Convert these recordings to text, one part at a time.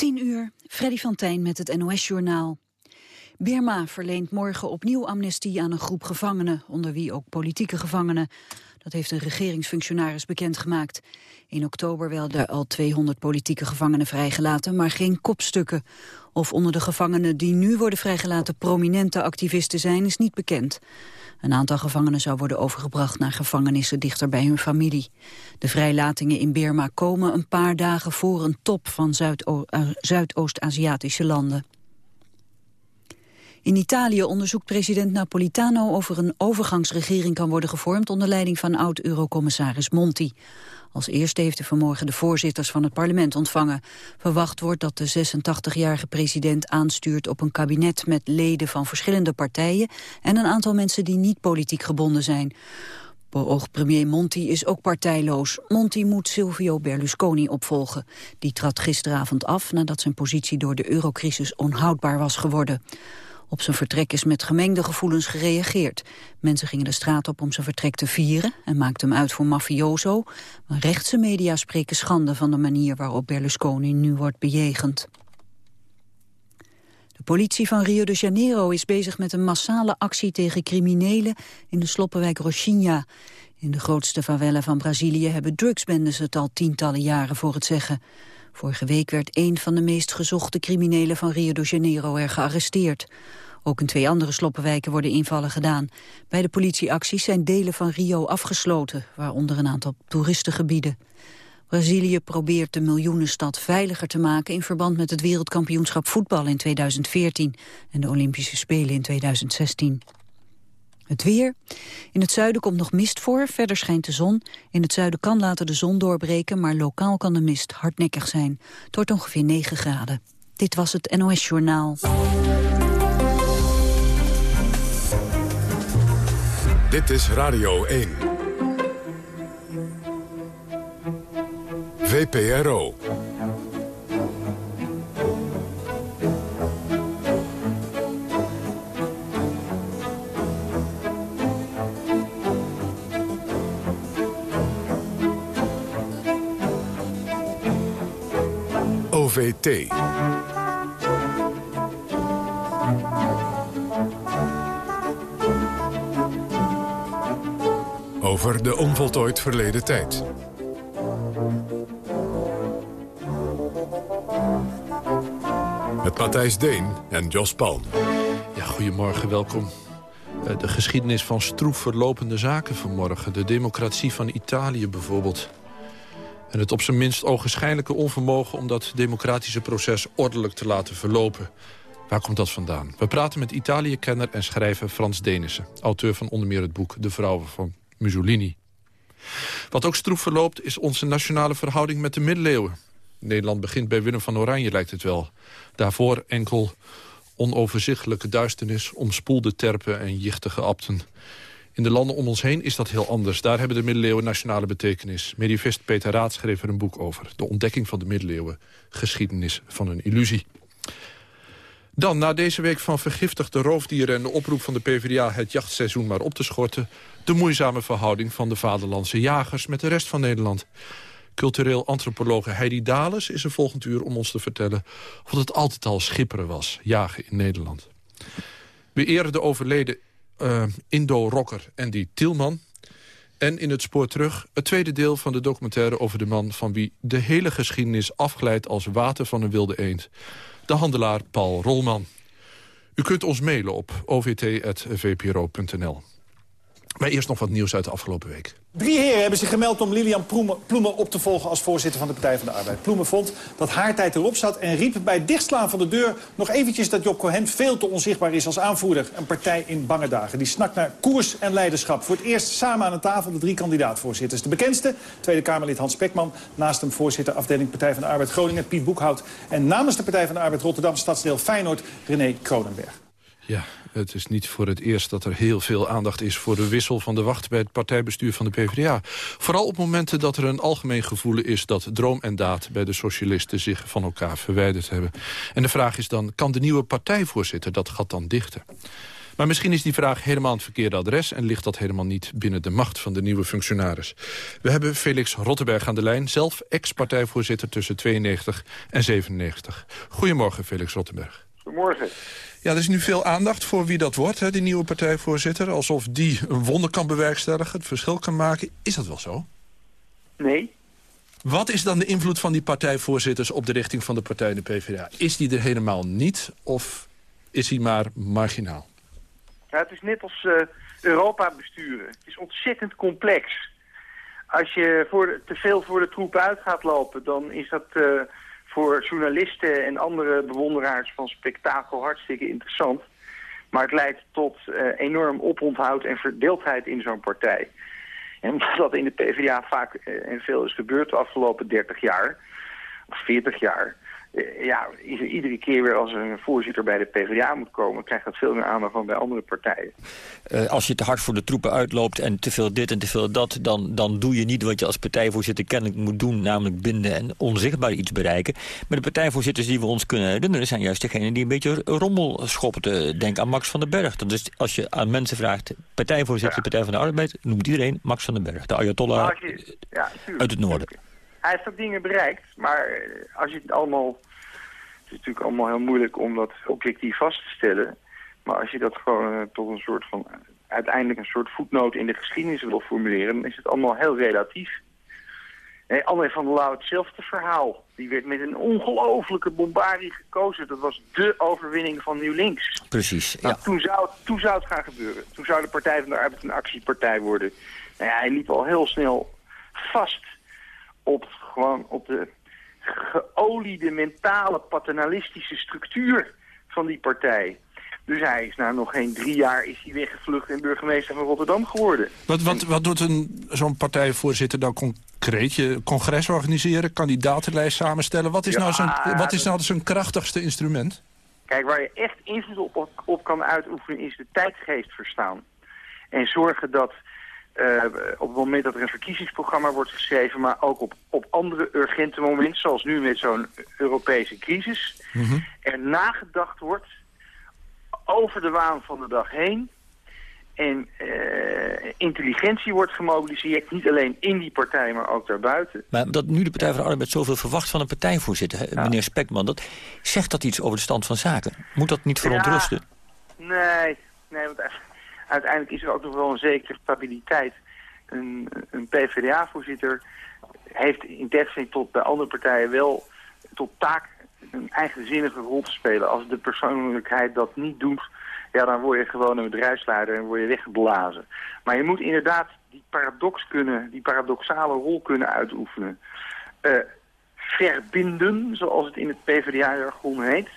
10 uur, Freddy van Tijn met het NOS-journaal. Birma verleent morgen opnieuw amnestie aan een groep gevangenen, onder wie ook politieke gevangenen. Dat heeft een regeringsfunctionaris bekendgemaakt. In oktober werden al 200 politieke gevangenen vrijgelaten, maar geen kopstukken. Of onder de gevangenen die nu worden vrijgelaten prominente activisten zijn, is niet bekend. Een aantal gevangenen zou worden overgebracht naar gevangenissen dichter bij hun familie. De vrijlatingen in Birma komen een paar dagen voor een top van eh, Zuidoost-Aziatische landen. In Italië onderzoekt president Napolitano of er een overgangsregering kan worden gevormd onder leiding van oud-eurocommissaris Monti. Als eerste heeft hij vanmorgen de voorzitters van het parlement ontvangen. Verwacht wordt dat de 86-jarige president aanstuurt op een kabinet met leden van verschillende partijen en een aantal mensen die niet politiek gebonden zijn. Beoogd premier Monti is ook partijloos. Monti moet Silvio Berlusconi opvolgen. Die trad gisteravond af nadat zijn positie door de eurocrisis onhoudbaar was geworden. Op zijn vertrek is met gemengde gevoelens gereageerd. Mensen gingen de straat op om zijn vertrek te vieren en maakten hem uit voor mafioso. Maar rechtse media spreken schande van de manier waarop Berlusconi nu wordt bejegend. De politie van Rio de Janeiro is bezig met een massale actie tegen criminelen in de sloppenwijk Roxinha. In de grootste favela van Brazilië hebben drugsbendes het al tientallen jaren voor het zeggen. Vorige week werd een van de meest gezochte criminelen van Rio de Janeiro er gearresteerd. Ook in twee andere sloppenwijken worden invallen gedaan. Bij de politieacties zijn delen van Rio afgesloten, waaronder een aantal toeristengebieden. Brazilië probeert de miljoenenstad veiliger te maken in verband met het wereldkampioenschap voetbal in 2014 en de Olympische Spelen in 2016. Het weer. In het zuiden komt nog mist voor, verder schijnt de zon. In het zuiden kan later de zon doorbreken, maar lokaal kan de mist hardnekkig zijn. Het wordt ongeveer 9 graden. Dit was het NOS Journaal. Dit is Radio 1. VPRO. OVT. Over de onvoltooid verleden tijd. Met Matthijs Deen en Jos Palm. Ja, goedemorgen, welkom. Eh, de geschiedenis van stroef verlopende zaken vanmorgen. De democratie van Italië bijvoorbeeld. En het op zijn minst ogenschijnlijke onvermogen... om dat democratische proces ordelijk te laten verlopen. Waar komt dat vandaan? We praten met Italië-kenner en schrijver Frans Denissen. Auteur van onder meer het boek De Vrouwen van Mussolini. Wat ook stroef verloopt is onze nationale verhouding met de middeleeuwen. Nederland begint bij Willem van Oranje, lijkt het wel. Daarvoor enkel onoverzichtelijke duisternis, omspoelde terpen en jichtige abten. In de landen om ons heen is dat heel anders. Daar hebben de middeleeuwen nationale betekenis. Medievist Peter Raad schreef er een boek over. De ontdekking van de middeleeuwen. Geschiedenis van een illusie. Dan, na deze week van vergiftigde roofdieren... en de oproep van de PvdA het jachtseizoen maar op te schorten... de moeizame verhouding van de vaderlandse jagers met de rest van Nederland. Cultureel antropologe Heidi Dales is er volgend uur om ons te vertellen... of het altijd al schipperen was, jagen in Nederland. We eren de overleden uh, Indo-rocker Andy Tielman... En in het spoor terug het tweede deel van de documentaire over de man... van wie de hele geschiedenis afglijdt als water van een wilde eend de handelaar Paul Rolman. U kunt ons mailen op ovt.vpro.nl. Maar eerst nog wat nieuws uit de afgelopen week. Drie heren hebben zich gemeld om Lilian Ploemen op te volgen als voorzitter van de Partij van de Arbeid. Ploemen vond dat haar tijd erop zat en riep bij het dichtslaan van de deur nog eventjes dat Job Cohen veel te onzichtbaar is als aanvoerder. Een partij in bange dagen. Die snakt naar koers en leiderschap. Voor het eerst samen aan de tafel de drie kandidaatvoorzitters. De bekendste, Tweede Kamerlid Hans Spekman. Naast hem voorzitter afdeling Partij van de Arbeid Groningen, Piet Boekhout. En namens de Partij van de Arbeid Rotterdam stadsdeel Feyenoord, René Kronenberg. Ja, het is niet voor het eerst dat er heel veel aandacht is... voor de wissel van de wacht bij het partijbestuur van de PvdA. Vooral op momenten dat er een algemeen gevoel is... dat droom en daad bij de socialisten zich van elkaar verwijderd hebben. En de vraag is dan, kan de nieuwe partijvoorzitter dat gat dan dichten? Maar misschien is die vraag helemaal het verkeerde adres... en ligt dat helemaal niet binnen de macht van de nieuwe functionaris. We hebben Felix Rotterberg aan de lijn, zelf ex-partijvoorzitter tussen 92 en 97. Goedemorgen, Felix Rotterberg. Goedemorgen. Ja, er is nu veel aandacht voor wie dat wordt, hè, die nieuwe partijvoorzitter. Alsof die een wonder kan bewerkstelligen, het verschil kan maken. Is dat wel zo? Nee. Wat is dan de invloed van die partijvoorzitters op de richting van de partij de PvdA? Is die er helemaal niet of is hij maar marginaal? Ja, het is net als uh, Europa besturen. Het is ontzettend complex. Als je voor de, te veel voor de troepen uit gaat lopen, dan is dat uh, voor journalisten en andere bewonderaars van spektakel hartstikke interessant. Maar het leidt tot uh, enorm oponthoud en verdeeldheid in zo'n partij. En omdat dat in de PvdA vaak en veel is gebeurd de afgelopen 30 jaar, of 40 jaar... Uh, ja, iedere keer weer als er een voorzitter bij de PvdA moet komen... krijgt dat veel meer aandacht dan bij andere partijen. Uh, als je te hard voor de troepen uitloopt en te veel dit en te veel dat... Dan, dan doe je niet wat je als partijvoorzitter kennelijk moet doen... namelijk binden en onzichtbaar iets bereiken. Maar de partijvoorzitters die we ons kunnen herinneren... zijn juist degenen die een beetje rommel schoppen. Denk aan Max van den Berg. Dus als je aan mensen vraagt... partijvoorzitter, ja. Partij van de Arbeid... noemt iedereen Max van den Berg. De Ayatollah ja, uit het noorden. Hij heeft ook dingen bereikt, maar als je het allemaal... Het is natuurlijk allemaal heel moeilijk om dat objectief vast te stellen. Maar als je dat gewoon uh, tot een soort van... uiteindelijk een soort voetnoot in de geschiedenis wil formuleren... dan is het allemaal heel relatief. Nee, André van der Lauw hetzelfde verhaal. Die werd met een ongelofelijke bombardie gekozen. Dat was dé overwinning van Nieuw Links. Precies, nou, ja. toen, zou, toen zou het gaan gebeuren. Toen zou de Partij van de Arbeid een actiepartij worden. Nou ja, hij liep al heel snel vast op, gewoon op de geoliede mentale paternalistische structuur van die partij. Dus hij is na nog geen drie jaar is hij weggevlucht en burgemeester van Rotterdam geworden. Wat, wat, wat doet zo'n partijvoorzitter dan concreet? Je congres organiseren, kandidatenlijst samenstellen. Wat is, Ja, nou zijn, wat is nou zijn krachtigste instrument? Kijk, waar je echt invloed op, op kan uitoefenen is de tijdgeest verstaan. En zorgen dat eh, op het moment dat er een verkiezingsprogramma wordt geschreven... maar ook op, op andere urgente momenten, zoals nu met zo'n Europese crisis... er nagedacht wordt over de waan van de dag heen... En eh, intelligentie wordt gemobiliseerd, niet alleen in die partij, maar ook daarbuiten. Maar dat nu de Partij van de Arbeid zoveel verwacht van een partijvoorzitter, meneer Spekman, dat, zegt dat iets over de stand van zaken? Moet dat niet verontrusten? Nee, nee want u- uiteindelijk is er ook nog wel een zekere stabiliteit. Een, een PvdA-voorzitter heeft in tegenstelling tot bij andere partijen wel tot taak een eigenzinnige rol te spelen. Als de persoonlijkheid dat niet doet, ja, dan word je gewoon een bedrijfsleider en word je weggeblazen. Maar je moet inderdaad die paradox kunnen, die paradoxale rol kunnen uitoefenen. Eh, verbinden, zoals het in het PvdA-jargon heet.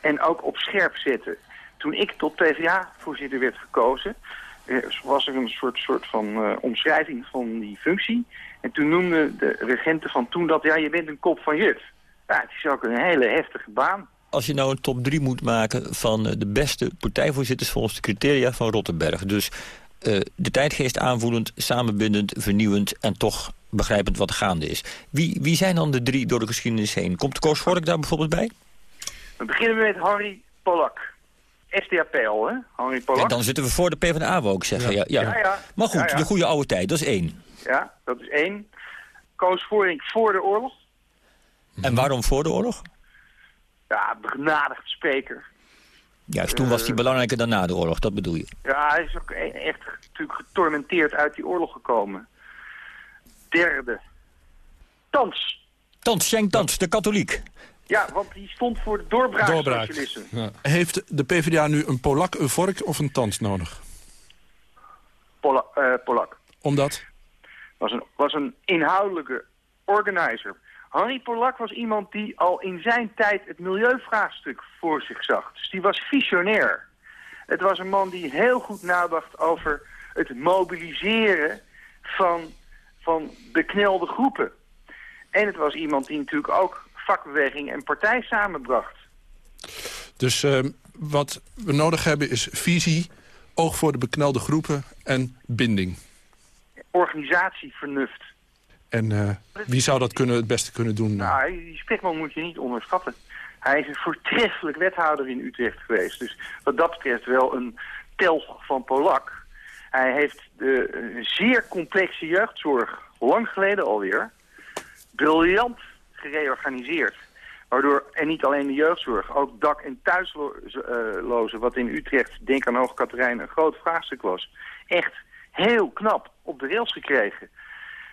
En ook op scherp zetten. Toen ik tot PvdA-voorzitter werd gekozen, eh, was er een soort, soort van eh, omschrijving van die functie. En toen noemde de regenten van toen dat, ja, je bent een kop van jut. Ja, het is ook een hele heftige baan. Als je nou een top 3 moet maken van eh, de beste partijvoorzitters volgens de criteria van Rottenberg. Dus de tijdgeest aanvoelend, samenbindend, vernieuwend en toch begrijpend wat gaande is. Wie, wie zijn dan de drie door de geschiedenis heen? Komt Koos Vork daar bijvoorbeeld bij? We beginnen met Harry Pollak. SDAP al, hè? Harry Pollak. En dan zitten we voor de PvdA, wou ik zeggen. Ja. Ja, Ja, ja. Maar goed, Ja, ja. de goede oude tijd, dat is één. Ja, dat is één. Koos Voring voor de oorlog. En waarom voor de oorlog? Ja, begenadigd spreker. Juist, toen was Eh. die belangrijker dan na de oorlog, dat bedoel je. Ja, hij is ook e- echt natuurlijk getormenteerd uit die oorlog gekomen. Derde. Tans. Tans, Schenk Tans, de katholiek. Ja, want die stond voor de doorbraak, Doorbraak. Heeft de PvdA nu een Polak, een vork of een tand nodig? Eh, Polak. Omdat? Was een, was een inhoudelijke organizer. Henri Polak was iemand die al in zijn tijd het milieuvraagstuk voor zich zag. Dus die was visionair. Het was een man die heel goed nadacht over het mobiliseren van, van beknelde groepen. En het was iemand die natuurlijk ook vakbeweging en partij samenbracht. Dus eh, wat we nodig hebben is visie, oog voor de beknelde groepen en binding. Organisatievernuft. En eh, wie zou dat kunnen, het beste kunnen doen? Nou, die Spekman moet je niet onderschatten. Hij is een voortreffelijk wethouder in Utrecht geweest. Dus wat dat betreft wel een telg van Polak. Hij heeft de een zeer complexe jeugdzorg, lang geleden alweer, briljant gereorganiseerd. Waardoor, en niet alleen de jeugdzorg, ook dak- en thuislozen, wat in Utrecht, denk aan Hoog Katerijn, een groot vraagstuk was. Echt heel knap op de rails gekregen.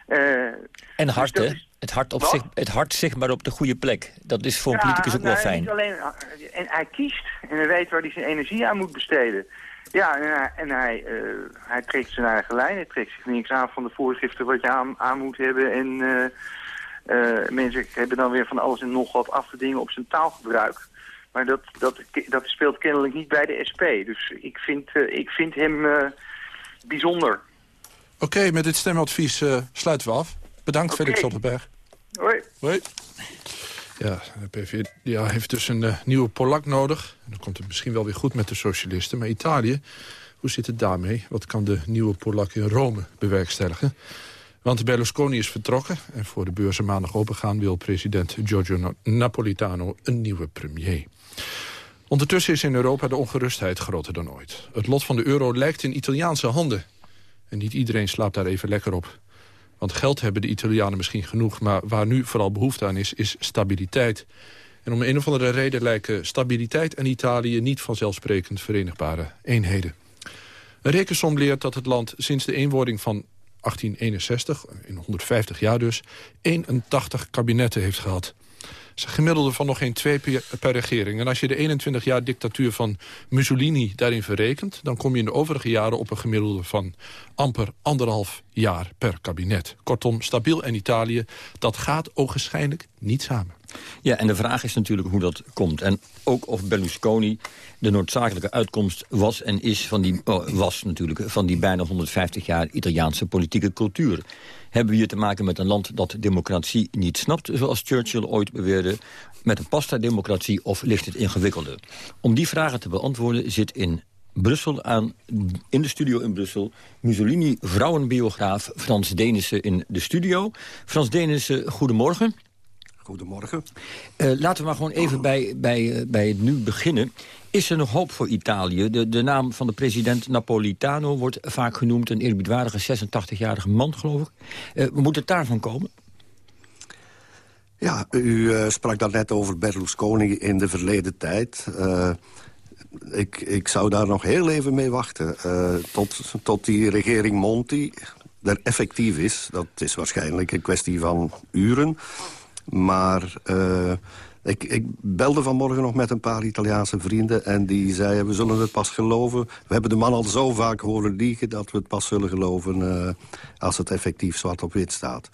Uh, en hard, dus hè? Het hart, op zich, het hart zichtbaar op de goede plek. Dat is voor een politicus ook wel fijn. Niet alleen, en hij kiest en hij weet waar hij zijn energie aan moet besteden. Ja, en hij, en hij, uh, hij trekt zijn eigen lijn. Hij trekt zich niks aan van de voorschriften wat je aan, aan moet hebben. En uh, mensen hebben dan weer van alles en nog wat af te dingen op zijn taalgebruik. Maar dat, dat, dat speelt kennelijk niet bij de SP. Dus ik vind, ik vind hem bijzonder. Oké, okay, met dit stemadvies sluiten we af. Bedankt, okay. Felix Sotterberg. Hoi. Hoi. Ja, de PvdA heeft dus een uh, nieuwe Polak nodig. En dan komt het misschien wel weer goed met de socialisten. Maar Italië, hoe zit het daarmee? Wat kan de nieuwe Polak in Rome bewerkstelligen? Want Berlusconi is vertrokken en voor de beurzen maandag opengaan... wil president Giorgio Napolitano een nieuwe premier. Ondertussen is in Europa de ongerustheid groter dan ooit. Het lot van de euro lijkt in Italiaanse handen. En niet iedereen slaapt daar even lekker op. Want geld hebben de Italianen misschien genoeg... maar waar nu vooral behoefte aan is, is stabiliteit. En om een of andere reden lijken stabiliteit en Italië... niet vanzelfsprekend verenigbare eenheden. Een rekensom leert dat het land sinds de eenwording van 1861... in 150 jaar dus, 81 kabinetten heeft gehad een gemiddelde van nog geen twee per regering. En als je de 21 jaar dictatuur van Mussolini daarin verrekent... dan kom je in de overige jaren op een gemiddelde van amper anderhalf jaar per kabinet. Kortom, stabiel en Italië, dat gaat ogenschijnlijk niet samen. Ja, en de vraag is natuurlijk hoe dat komt. En ook of Berlusconi de noodzakelijke uitkomst was en is van die, oh, was natuurlijk, van die bijna 150 jaar Italiaanse politieke cultuur. Hebben we hier te maken met een land dat democratie niet snapt... zoals Churchill ooit beweerde, met een pasta-democratie of ligt het ingewikkelder? Om die vragen te beantwoorden zit in Brussel aan, in de studio in Brussel... Mussolini vrouwenbiograaf Frans Denissen in de studio. Frans Denissen, goedemorgen. Goedemorgen. Uh, laten we maar gewoon even bij, bij, uh, bij het nu beginnen. Is er nog hoop voor Italië? De, de naam van de president Napolitano wordt vaak genoemd... een eerbiedwaardige 86-jarige man, geloof ik. Uh, moet het daarvan komen? Ja, u sprak daarnet over Berlusconi in de verleden tijd. ik, ik zou daar nog heel even mee wachten. tot, tot die regering Monti er effectief is. Dat is waarschijnlijk een kwestie van uren... Maar uh, ik, ik, belde vanmorgen nog met een paar Italiaanse vrienden... en die zeiden, we zullen het pas geloven. We hebben de man al zo vaak horen liegen... dat we het pas zullen geloven uh, als het effectief zwart op wit staat.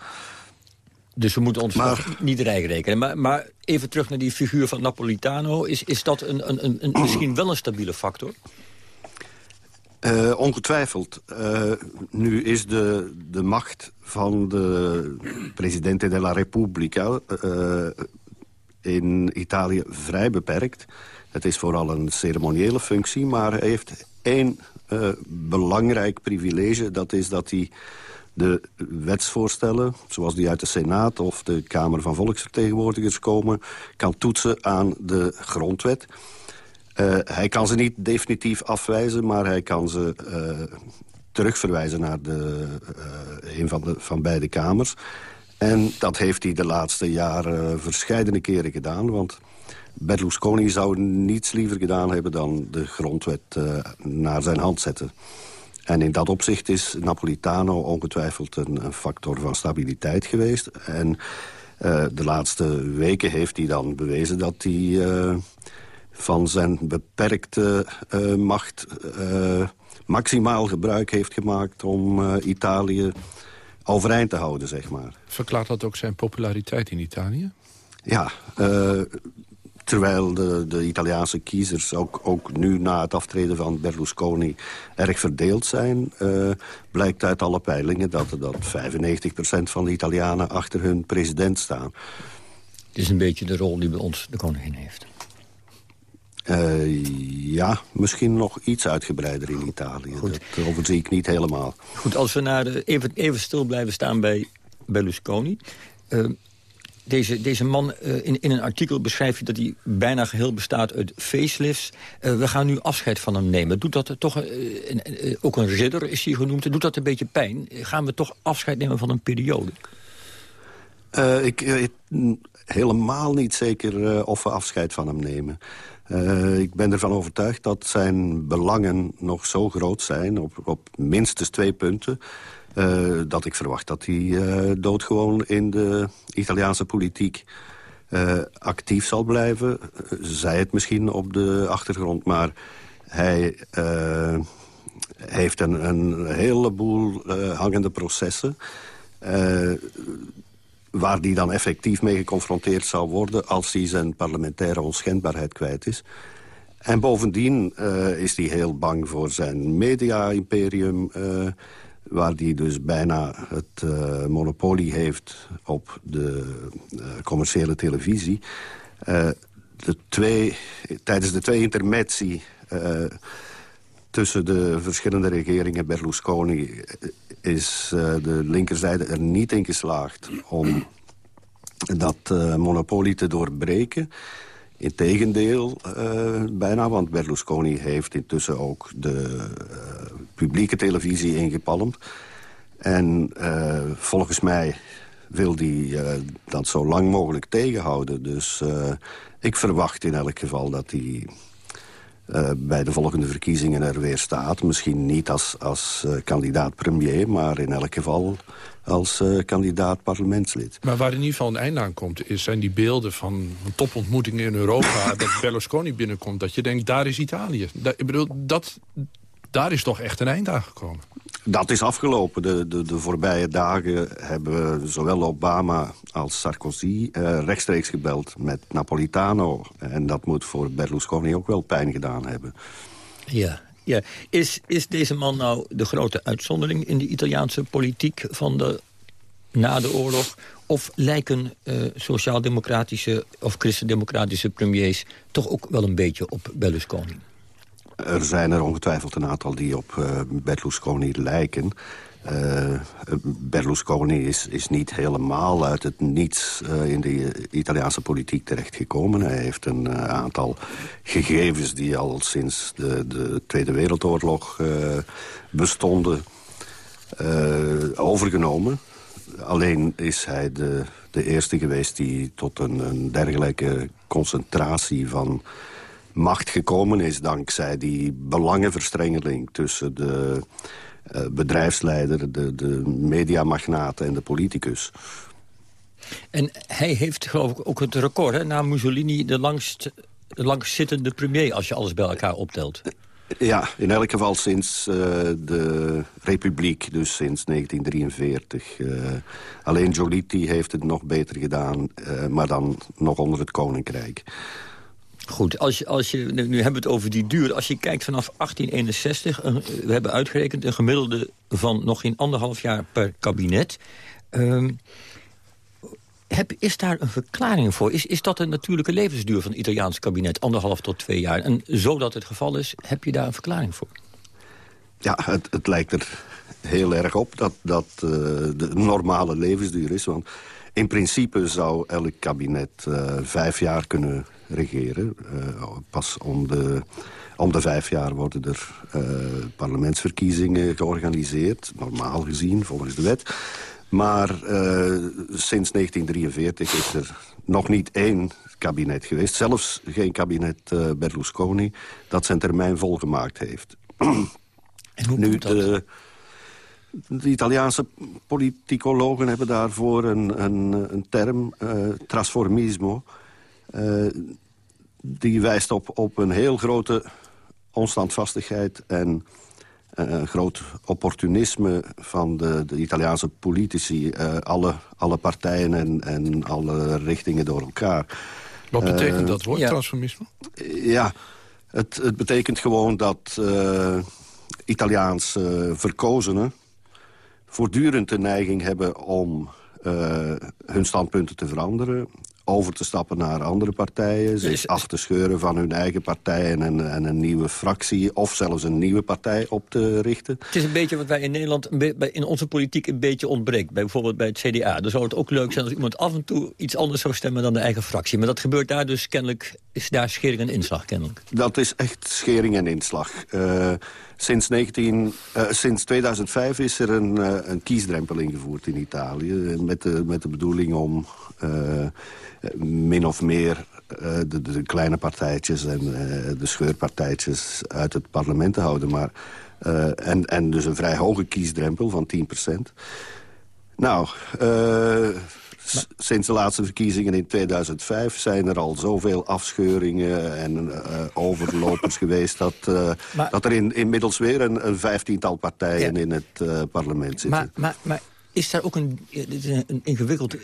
Dus we moeten ons maar, niet rijk rekenen. Maar, maar, even terug naar die figuur van Napolitano. Is, is dat een, een, een, misschien wel een stabiele factor? Uh, ongetwijfeld. Uh, nu is de, de macht van de Presidente della Repubblica uh, in Italië vrij beperkt. Het is vooral een ceremoniële functie, maar hij heeft één belangrijk privilege. Dat is dat hij de wetsvoorstellen, zoals die uit de Senaat of de Kamer van Volksvertegenwoordigers komen, kan toetsen aan de grondwet. Uh, hij kan ze niet definitief afwijzen, maar hij kan ze uh, terugverwijzen naar de, uh, een van, de, van beide kamers. En dat heeft hij de laatste jaren verscheidene keren gedaan, want... Berlusconi zou niets liever gedaan hebben dan de grondwet naar zijn hand zetten. En in dat opzicht is Napolitano ongetwijfeld een factor van stabiliteit geweest. En de laatste weken heeft hij dan bewezen dat hij van zijn beperkte uh, macht uh, maximaal gebruik heeft gemaakt om uh, Italië overeind te houden, zeg maar. Verklaart dat ook zijn populariteit in Italië? Ja, terwijl de, de Italiaanse kiezers ook, ook nu na het aftreden van Berlusconi erg verdeeld zijn... blijkt uit alle peilingen dat, dat 95% van de Italianen achter hun president staan. Het is een beetje de rol die bij ons de koningin heeft. Uh, ja, misschien nog iets uitgebreider in Italië. Goed. Dat overzie ik niet helemaal. Goed, als we naar de, even, even stil blijven staan bij Berlusconi. Uh, deze, deze man, uh, in, in een artikel beschrijft hij dat hij bijna geheel bestaat uit facelifts. We gaan nu afscheid van hem nemen. Doet dat toch, ook een ridder is hij genoemd, doet dat een beetje pijn? Gaan we toch afscheid nemen van een periode? ik helemaal niet zeker of we afscheid van hem nemen. ik ben ervan overtuigd dat zijn belangen nog zo groot zijn... op, op minstens twee punten... Uh, dat ik verwacht dat hij uh, doodgewoon in de Italiaanse politiek actief zal blijven. zij het misschien op de achtergrond, maar hij heeft een, een heleboel hangende processen... waar hij dan effectief mee geconfronteerd zou worden... als hij zijn parlementaire onschendbaarheid kwijt is. En bovendien is hij heel bang voor zijn media-imperium waar die dus bijna het uh, monopolie heeft op de commerciële televisie. De twee, tijdens de twee intermezzi tussen de verschillende regeringen Berlusconi... is de linkerzijde er niet in geslaagd om dat monopolie te doorbreken... Integendeel, bijna, want Berlusconi heeft intussen ook de publieke televisie ingepalmd. En volgens mij wil hij dat zo lang mogelijk tegenhouden. Dus ik verwacht in elk geval dat hij bij de volgende verkiezingen er weer staat. Misschien niet als, als kandidaat premier, maar in elk geval als uh, kandidaat parlementslid. Maar waar in ieder geval een einde aan komt... Is, zijn die beelden van een topontmoeting in Europa... dat Berlusconi binnenkomt, dat je denkt, daar is Italië. ik bedoel, dat, daar is toch echt een eind aan gekomen. Dat is afgelopen. De, de, de voorbije dagen hebben zowel Obama als Sarkozy uh, rechtstreeks gebeld met Napolitano. En dat moet voor Berlusconi ook wel pijn gedaan hebben. Ja, ja. Is, is deze man nou de grote uitzondering in de Italiaanse politiek van de, na de oorlog? Of lijken uh, sociaal-democratische of christendemocratische premiers toch ook wel een beetje op Berlusconi? Er zijn er ongetwijfeld een aantal die op uh, Berlusconi lijken. Uh, Berlusconi is, is niet helemaal uit het niets uh, in de Italiaanse politiek terechtgekomen. Hij heeft een aantal gegevens die al sinds de, de Tweede Wereldoorlog bestonden overgenomen. Alleen is hij de, de eerste geweest die tot een dergelijke concentratie van macht gekomen is... dankzij die belangenverstrengeling tussen de uh, bedrijfsleider, de, de mediamagnaat en de politicus. En hij heeft geloof ik ook het record, hè, na Mussolini... de langst, de langstzittende premier, als je alles bij elkaar optelt. Ja, in elk geval sinds uh, de Republiek, dus sinds 1943. Uh, eh, alleen Giolitti heeft het nog beter gedaan, uh, maar dan nog onder het Koninkrijk. Goed, als je, als je, nu hebben we het over die duur. Als je kijkt vanaf 1861, we hebben uitgerekend... een gemiddelde van nog geen anderhalf jaar per kabinet. Um, heb, is daar een verklaring voor? Is, is dat een natuurlijke levensduur van het Italiaans kabinet? Anderhalf tot twee jaar. En zo dat het geval is, heb je daar een verklaring voor? Ja, het, het lijkt er heel erg op dat dat uh, de normale levensduur is. Want in principe zou elk kabinet uh, vijf jaar kunnen regeren. Uh, pas om de, om de vijf jaar worden er uh, parlementsverkiezingen georganiseerd. Normaal gezien, volgens de wet. Maar uh, sinds 1943 is er nog niet één kabinet geweest. Zelfs geen kabinet Berlusconi dat zijn termijn volgemaakt heeft. En hoe nu, de, de Italiaanse politicologen hebben daarvoor een, een, een term, uh, trasformismo. Uh, die wijst op, op een heel grote onstandvastigheid en uh, groot opportunisme van de, de Italiaanse politici. Uh, alle, alle partijen en, en alle richtingen door elkaar. Wat betekent dat woord, ja. transformisme? Ja, het, het betekent gewoon dat Italiaanse verkozenen voortdurend de neiging hebben om uh, hun standpunten te veranderen. Over te stappen naar andere partijen... zich af te scheuren van hun eigen partij en een, en een nieuwe fractie... of zelfs een nieuwe partij op te richten. Het is een beetje wat wij in Nederland in onze politiek een beetje ontbreekt. Bijvoorbeeld bij het CDA. Dan zou het ook leuk zijn als iemand af en toe iets anders zou stemmen dan de eigen fractie. Maar dat gebeurt daar dus kennelijk, is daar schering en inslag kennelijk. Dat is echt schering en inslag. Uh, sinds, 19, uh, sinds 2005 is er een, uh, een kiesdrempel ingevoerd in Italië. Met de, met de bedoeling om min of meer de, de, kleine partijtjes en de scheurpartijtjes uit het parlement te houden. Maar, en, en dus een vrij hoge kiesdrempel van 10 Nou, sinds de laatste verkiezingen in 2005 zijn er al zoveel afscheuringen en uh, overlopers geweest... dat, uh, dat er in, inmiddels weer een, een vijftiental partijen in het parlement zitten. Maar, maar, maar is daar ook een, een ingewikkeld...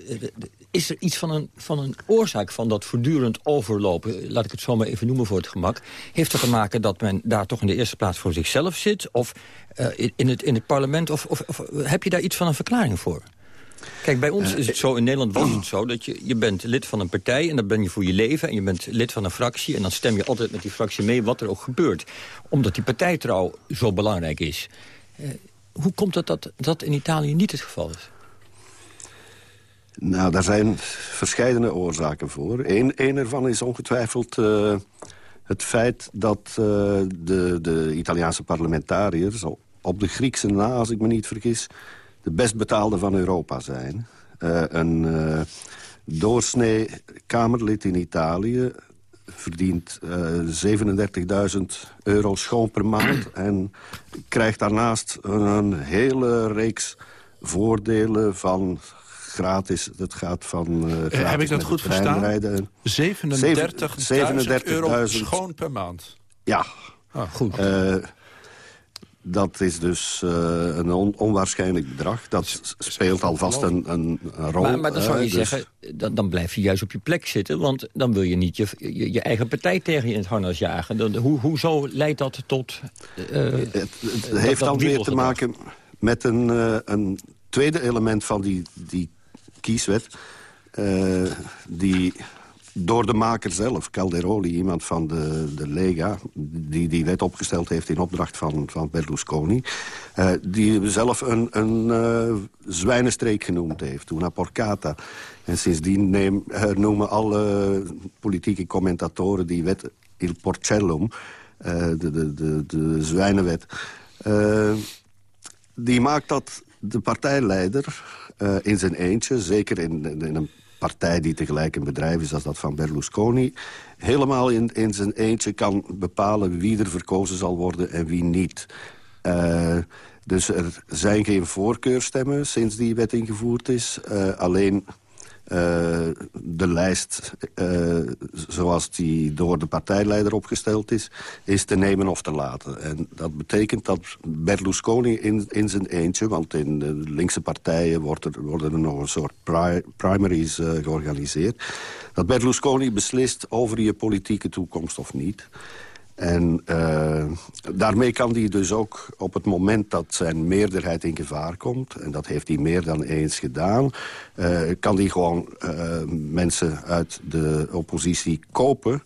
Is er iets van een, van een oorzaak van dat voortdurend overlopen... laat ik het zo maar even noemen voor het gemak... heeft dat te maken dat men daar toch in de eerste plaats voor zichzelf zit... of in, het, in het parlement, of, of, of heb je daar iets van een verklaring voor? Kijk, bij ons is het zo, in Nederland was het zo... dat je, je bent lid van een partij en dan ben je voor je leven... en je bent lid van een fractie en dan stem je altijd met die fractie mee... wat er ook gebeurt. Omdat die partijtrouw zo belangrijk is. Eh, hoe komt het dat dat in Italië niet het geval is? Nou, daar zijn verschillende oorzaken voor. Eén een ervan is ongetwijfeld uh, het feit dat uh, de, de Italiaanse parlementariërs... op de Griekse na, als ik me niet vergis de best betaalde van Europa zijn. Uh, een uh, doorsnee Kamerlid in Italië verdient uh, eh, 37.000 euro schoon per maand... en krijgt daarnaast een hele reeks voordelen van gratis. Het gaat van uh, gratis Heb ik dat goed verstaan? 37.000 euro schoon per maand? Ja. Ah, goed. Uh, dat is dus uh, een on onwaarschijnlijk bedrag. Dat speelt alvast een, een, een rol. Maar, maar dan zou je dus... zeggen, dan, dan, blijf je juist op je plek zitten... want dan wil je niet je, je, je eigen partij tegen je in het harnas jagen. Dan, hoe, hoezo leidt dat tot... Uh, het, het dat, heeft dan weer te maken met een, uh, een tweede element van die, die kieswet... die door de maker zelf, Calderoli, iemand van de, de Lega... die die wet opgesteld heeft in opdracht van, van Berlusconi... Uh, die zelf een, een uh, zwijnenstreek genoemd heeft, una porcata. En sindsdien neem, uh, noemen alle politieke commentatoren die wet il porcellum... de, de, de, de zwijnenwet... die maakt dat de partijleider in zijn eentje, zeker in, in een partij die tegelijk een bedrijf is als dat van Berlusconi... helemaal in, in zijn eentje kan bepalen wie er verkozen zal worden en wie niet. Uh, dus er zijn geen voorkeurstemmen sinds die wet ingevoerd is. Uh, alleen de lijst uh, zoals die door de partijleider opgesteld is... is te nemen of te laten. En dat betekent dat Berlusconi in, in zijn eentje... want in de linkse partijen wordt er, worden er nog een soort pri primaries uh, georganiseerd... dat Berlusconi beslist over je politieke toekomst of niet... En uh, daarmee kan hij dus ook op het moment dat zijn meerderheid in gevaar komt... en dat heeft hij meer dan eens gedaan... Uh, kan hij gewoon uh, mensen uit de oppositie kopen...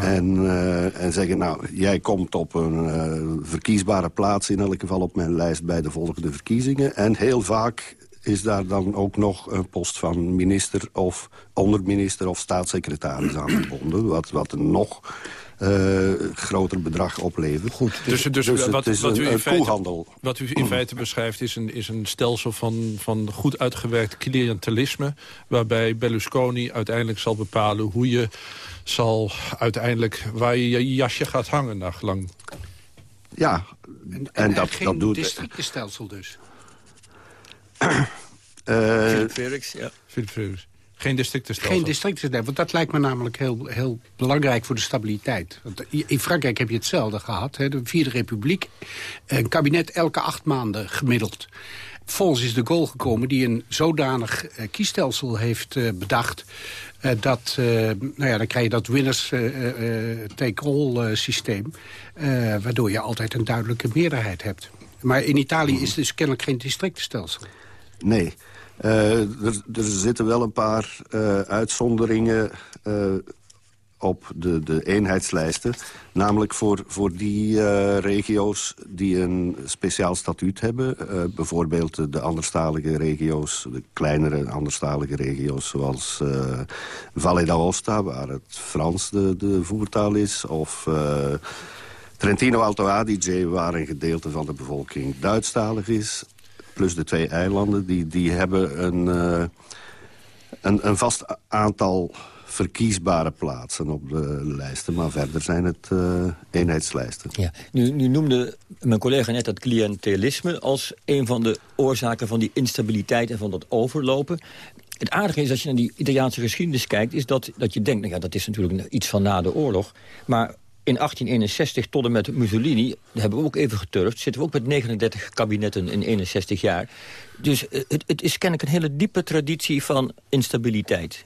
En, en zeggen, nou, jij komt op een verkiesbare plaats... in elk geval op mijn lijst bij de volgende verkiezingen. En heel vaak is daar dan ook nog een post van minister of onderminister of staatssecretaris aan verbonden. Wat, wat nog uh, groter bedrag opleveren. Goed, dus, dus, dus wat, is wat, u in feite, wat u in feite beschrijft is een, is een stelsel van, van goed uitgewerkt cliëntelisme... waarbij Berlusconi uiteindelijk zal bepalen hoe je zal uiteindelijk... waar je je jasje gaat hangen nagelang. Ja, en, en, dat, geen dat doet... districtenstelsel dus? uh, Philip Frerichs, ja. Philip. Geen districtenstelsel? Geen districtenstelsel, want dat lijkt me namelijk heel, heel belangrijk voor de stabiliteit. Want in Frankrijk heb je hetzelfde gehad, hè, de Vierde Republiek. Een kabinet elke acht maanden gemiddeld. Volgens is de goal gekomen die een zodanig uh, kiesstelsel heeft uh, bedacht... Uh, dat, nou ja, dan krijg je dat winners take-all systeem... waardoor je altijd een duidelijke meerderheid hebt. Maar in Italië is dus kennelijk geen districtenstelsel. Nee, er, er, zitten wel een paar uitzonderingen op de, de eenheidslijsten. Namelijk voor, voor die regio's die een speciaal statuut hebben. Bijvoorbeeld de, de anderstalige regio's, de kleinere anderstalige regio's... zoals Valle d'Aosta, waar het Frans de, de voertaal is... of Trentino Alto Adige, waar een gedeelte van de bevolking Duitsstalig is... plus de twee eilanden, die, die hebben een, een, een vast aantal verkiesbare plaatsen op de lijsten. Maar verder zijn het uh, eenheidslijsten. Ja. Nu, nu noemde mijn collega net dat cliëntelisme... als een van de oorzaken van die instabiliteit en van dat overlopen. Het aardige is, als je naar die Italiaanse geschiedenis kijkt... is dat, dat je denkt, nou ja, dat is natuurlijk iets van na de oorlog. Maar in 1861 tot en met Mussolini, daar hebben we ook even geturfd... zitten we ook met 39 kabinetten in 61 jaar. Dus eh, het, het is kennelijk een hele diepe traditie van instabiliteit.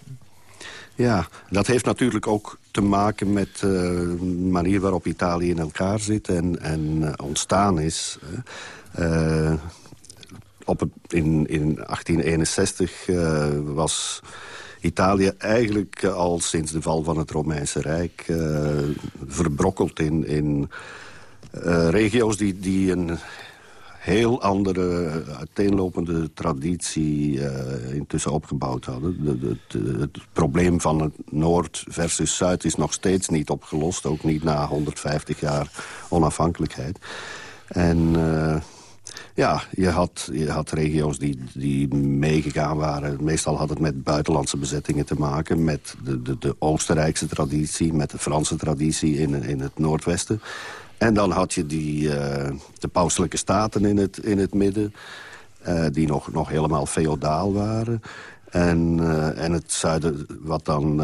Ja, dat heeft natuurlijk ook te maken met uh, de manier waarop Italië in elkaar zit en, en uh, ontstaan is. Op het, in, in 1861 was Italië eigenlijk al sinds de val van het Romeinse Rijk verbrokkeld in, in regio's die, die een heel andere uiteenlopende traditie uh, intussen opgebouwd hadden. De, de, het probleem van het Noord versus Zuid is nog steeds niet opgelost. Ook niet na 150 jaar onafhankelijkheid. En uh, ja, je had, je had regio's die, die meegegaan waren. Meestal had het met buitenlandse bezettingen te maken. Met de, de, de Oostenrijkse traditie, met de Franse traditie in, in het Noordwesten. En dan had je die, uh, de pauselijke staten in het, in het midden... Uh, die nog, nog helemaal feodaal waren. En, uh, en het zuiden, wat dan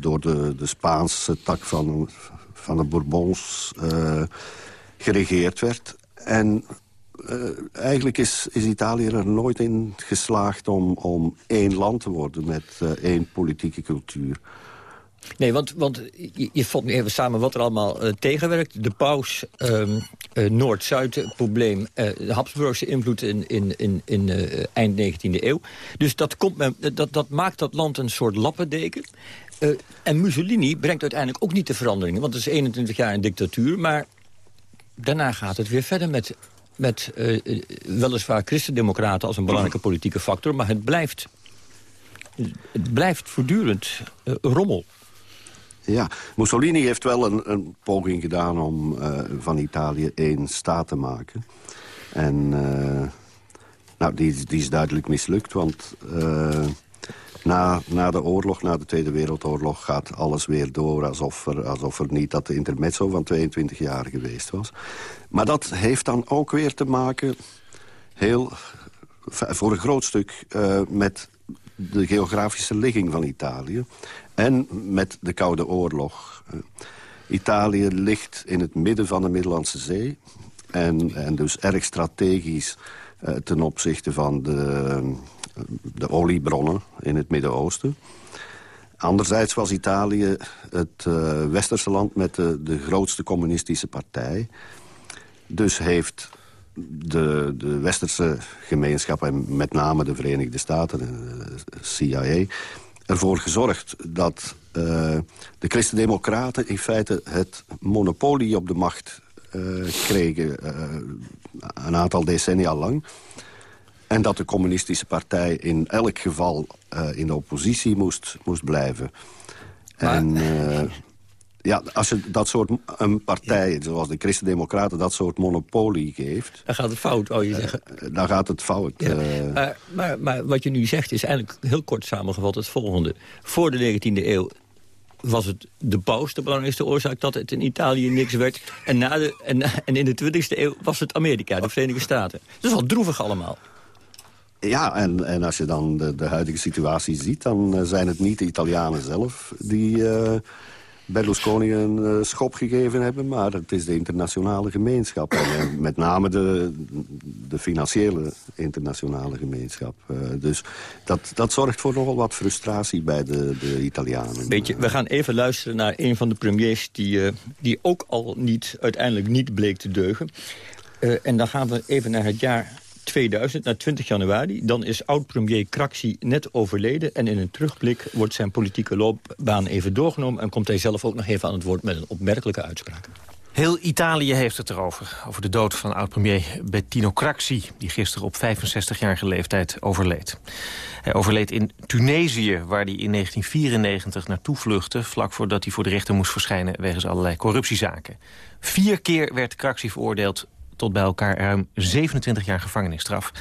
door de, de Spaanse tak van, van de Bourbons geregeerd werd. En eigenlijk is, is Italië er nooit in geslaagd om, om één land te worden... met één politieke cultuur. Nee, want, want je, je vond nu even samen wat er allemaal uh, tegenwerkt. De paus, uh, Noord-Zuid-probleem, de Habsburgse invloed in, in, in, in eind 19e eeuw. Dus dat, komt met, dat, dat maakt dat land een soort lappendeken. en Mussolini brengt uiteindelijk ook niet de veranderingen. Want het is 21 jaar een dictatuur, maar daarna gaat het weer verder met... Met weliswaar christendemocraten als een belangrijke politieke factor... maar het blijft, het blijft voortdurend rommel. Ja, Mussolini heeft wel een, een poging gedaan om uh, van Italië één staat te maken. En uh, nou, die, die is duidelijk mislukt, want uh, na, na de oorlog, na de Tweede Wereldoorlog... gaat alles weer door alsof er, alsof er niet dat de intermezzo van 22 jaar geweest was. Maar dat heeft dan ook weer te maken, heel, voor een groot stuk, met de geografische ligging van Italië. En met de Koude Oorlog. Eh, Italië ligt in het midden van de Middellandse Zee. En, en dus erg strategisch ten opzichte van de, de oliebronnen in het Midden-Oosten. Anderzijds was Italië het uh, westerse land met de, de grootste communistische partij. Dus heeft de, de westerse gemeenschap en met name de Verenigde Staten, de CIA ervoor gezorgd dat uh, de christendemocraten in feite het monopolie op de macht kregen uh, een aantal decennia lang. En dat de communistische partij in elk geval in de oppositie moest, moest blijven. Maar... En ja, als je dat soort een partij, zoals de Christen-Democraten... dat soort monopolie geeft... Dan gaat het fout, wou je eh, zeggen. Dan gaat het fout. Ja. Uh... Maar, maar, maar, wat je nu zegt is eigenlijk heel kort samengevat het volgende. Voor de 19e eeuw was het de paus de belangrijkste oorzaak dat het in Italië niks werd. En, na de, en, in de 20e eeuw was het Amerika, de Verenigde Staten. Dat is wel droevig allemaal. Ja, en, en als je dan de, de huidige situatie ziet... dan zijn het niet de Italianen zelf die... Uh, Berlusconi een uh, schop gegeven hebben... maar het is de internationale gemeenschap. En, eh, met name de, de financiële internationale gemeenschap. Uh, dus dat, dat zorgt voor nogal wat frustratie bij de, de Italianen. Weet je, we gaan even luisteren naar een van de premiers... die, die ook al niet, uiteindelijk niet bleek te deugen. en dan gaan we even naar het jaar 2000, na 20 januari. Dan is oud-premier Craxi net overleden. En in een terugblik wordt zijn politieke loopbaan even doorgenomen... en komt hij zelf ook nog even aan het woord met een opmerkelijke uitspraak. Heel Italië heeft het erover. Over de dood van oud-premier Bettino Craxi... die gisteren op 65-jarige leeftijd overleed. Hij overleed in Tunesië, waar hij in 1994 naartoe vluchtte... vlak voordat hij voor de rechter moest verschijnen... wegens allerlei corruptiezaken. Vier keer werd Craxi veroordeeld tot bij elkaar ruim 27 jaar gevangenisstraf.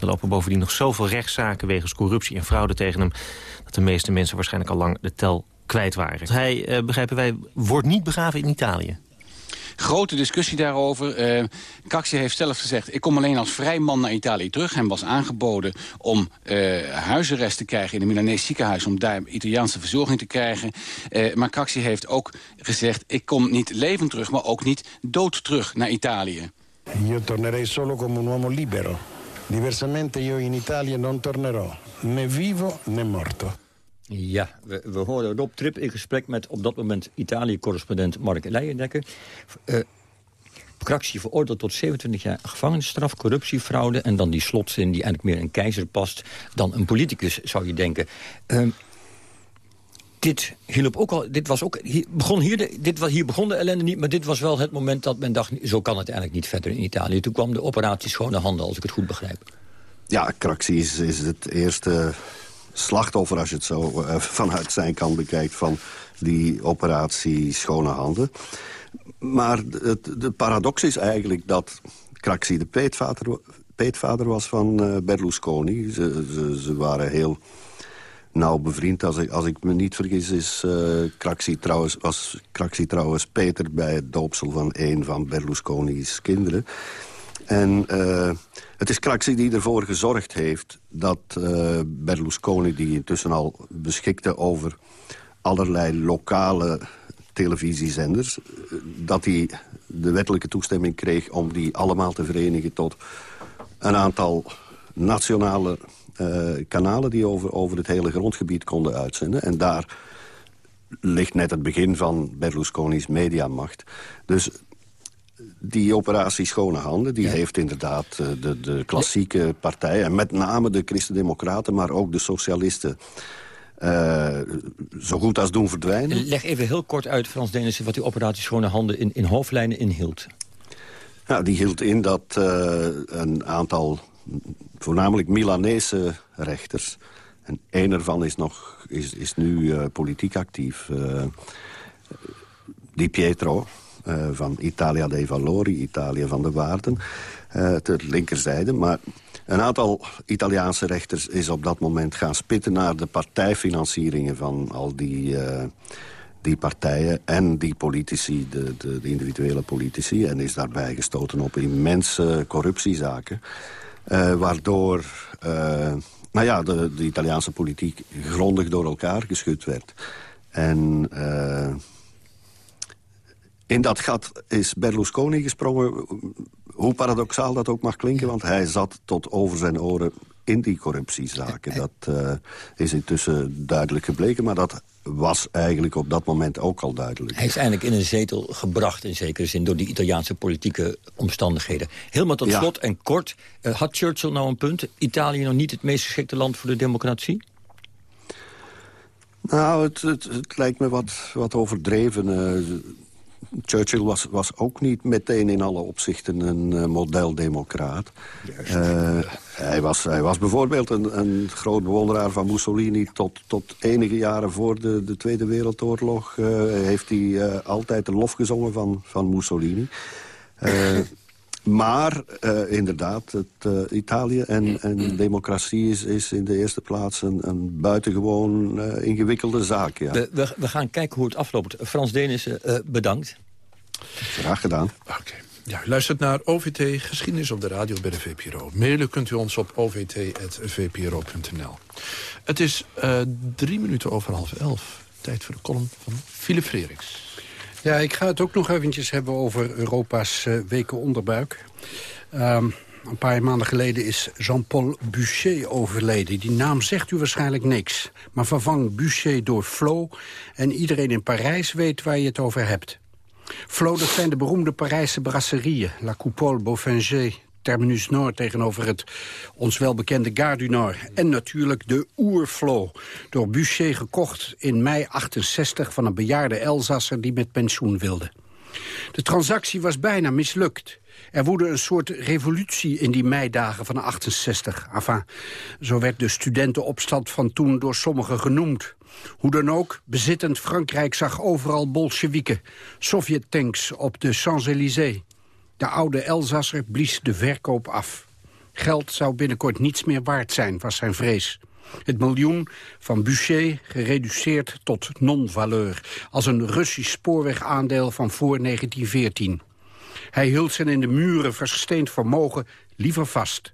Er lopen bovendien nog zoveel rechtszaken wegens corruptie en fraude tegen hem... dat de meeste mensen waarschijnlijk al lang de tel kwijt waren. Hij, eh, begrijpen wij, wordt niet begraven in Italië. Grote discussie daarover. Uh, Caxi heeft zelf gezegd, ik kom alleen als vrij man naar Italië terug. Hem was aangeboden om uh, huisarrest te krijgen in een Milanese ziekenhuis... om daar Italiaanse verzorging te krijgen. Uh, maar Caxi heeft ook gezegd, ik kom niet levend terug... maar ook niet dood terug naar Italië. Io tornerei solo come un uomo libero. Diversamente io in Italia non tornerò, né vivo né morto. Ja, we, we horen Rob Trip in gesprek met op dat moment Italië-correspondent Mark Leijendekker. Uh, Craxi veroordeeld tot 27 jaar gevangenisstraf, corruptiefraude... en dan die slotzin die eigenlijk meer een keizer past dan een politicus, zou je denken. Uh, dit hielp ook al. Dit was ook. Hier begon hier, de, dit was, hier begon de ellende niet, maar dit was wel het moment dat men dacht. Zo kan het eigenlijk niet verder in Italië. Toen kwam de operatie Schone Handen, als ik het goed begrijp. Ja, Craxi is, is het eerste slachtoffer, als je het zo uh, vanuit zijn kant bekijkt... van die operatie Schone Handen. Maar het, de paradox is eigenlijk dat Craxi de peetvader, peetvader was van uh, Berlusconi. Ze, ze, waren heel nauw bevriend. Als ik, als ik me niet vergis is uh, Craxi trouwens, was Craxi trouwens Peter... bij het doopsel van een van Berlusconi's kinderen. En uh, het is Craxi die ervoor gezorgd heeft dat uh, Berlusconi... die intussen al beschikte over allerlei lokale televisiezenders... dat hij de wettelijke toestemming kreeg om die allemaal te verenigen... tot een aantal nationale kanalen die over, over het hele grondgebied konden uitzenden. En daar ligt net het begin van Berlusconi's mediamacht. Dus die operatie Schone Handen, die ja. heeft inderdaad uh, de, de klassieke partijen... en met name de Christen-Democraten, maar ook de socialisten... Uh, zo goed als doen verdwijnen. Leg even heel kort uit, Frans Denissen... wat die operatie Schone Handen in, in hoofdlijnen inhield. Ja, die hield in dat uh, een aantal voornamelijk Milanese rechters... en één ervan is, nog, is, is nu uh, politiek actief... Di Pietro, uh, van Italia dei Valori, Italië van de Waarden, uh, ter linkerzijde. Maar een aantal Italiaanse rechters is op dat moment gaan spitten... naar de partijfinancieringen van al die, uh, die partijen en die politici, de, de, de, individuele politici... en is daarbij gestoten op immense corruptiezaken... waardoor nou ja, de, de Italiaanse politiek grondig door elkaar geschud werd... En in dat gat is Berlusconi gesprongen, hoe paradoxaal dat ook mag klinken... want hij zat tot over zijn oren in die corruptiezaken. Dat uh, is intussen duidelijk gebleken, maar dat was eigenlijk op dat moment ook al duidelijk. Hij is eigenlijk in een zetel gebracht in zekere zin... door die Italiaanse politieke omstandigheden. Helemaal tot slot en kort, uh, had Churchill nou een punt? Italië nog niet het meest geschikte land voor de democratie? Nou, het, het, het lijkt me wat, wat overdreven. Churchill was, was ook niet meteen in alle opzichten een uh, modeldemocraat. Uh, hij, was, hij was bijvoorbeeld een, een groot bewonderaar van Mussolini... tot, tot enige jaren voor de, de Tweede Wereldoorlog... Uh, heeft hij altijd de lof gezongen van, van Mussolini. maar inderdaad, het, Italië en, en democratie is, is in de eerste plaats... een, een buitengewoon ingewikkelde zaak. Ja. We, we, we, gaan kijken hoe het afloopt. Frans Denissen, bedankt. Graag gedaan. Oké. Okay. Ja, u luistert naar OVT Geschiedenis op de radio bij de VPRO. Mailen kunt u ons op ovt.vpro.nl. Het is uh, drie minuten over half elf. Tijd voor de column van Philip Frerings. Ja, ik ga het ook nog eventjes hebben over Europa's uh, weken onderbuik. Um, een paar maanden geleden is Jean-Paul Buchet overleden. Die naam zegt u waarschijnlijk niks. Maar vervang Buchet door Flo en iedereen in Parijs weet waar je het over hebt. Flo, dat zijn de beroemde Parijse brasserieën. La Coupole, Beaufinger, Terminus Noord tegenover het ons welbekende Gare du Nord. En natuurlijk de Oerflo, door Boucher gekocht in mei 68 van een bejaarde Elsasser die met pensioen wilde. De transactie was bijna mislukt. Er woedde een soort revolutie in die meidagen van 68. Enfin, zo werd de studentenopstand van toen door sommigen genoemd. Hoe dan ook, bezittend Frankrijk zag overal bolsjewieken. Sovjet-tanks op de Champs-Élysées. De oude Elsasser blies de verkoop af. Geld zou binnenkort niets meer waard zijn, was zijn vrees. Het miljoen van Boucher gereduceerd tot non-valeur... als een Russisch spoorwegaandeel van voor 1914. Hij hield zijn in de muren versteend vermogen liever vast.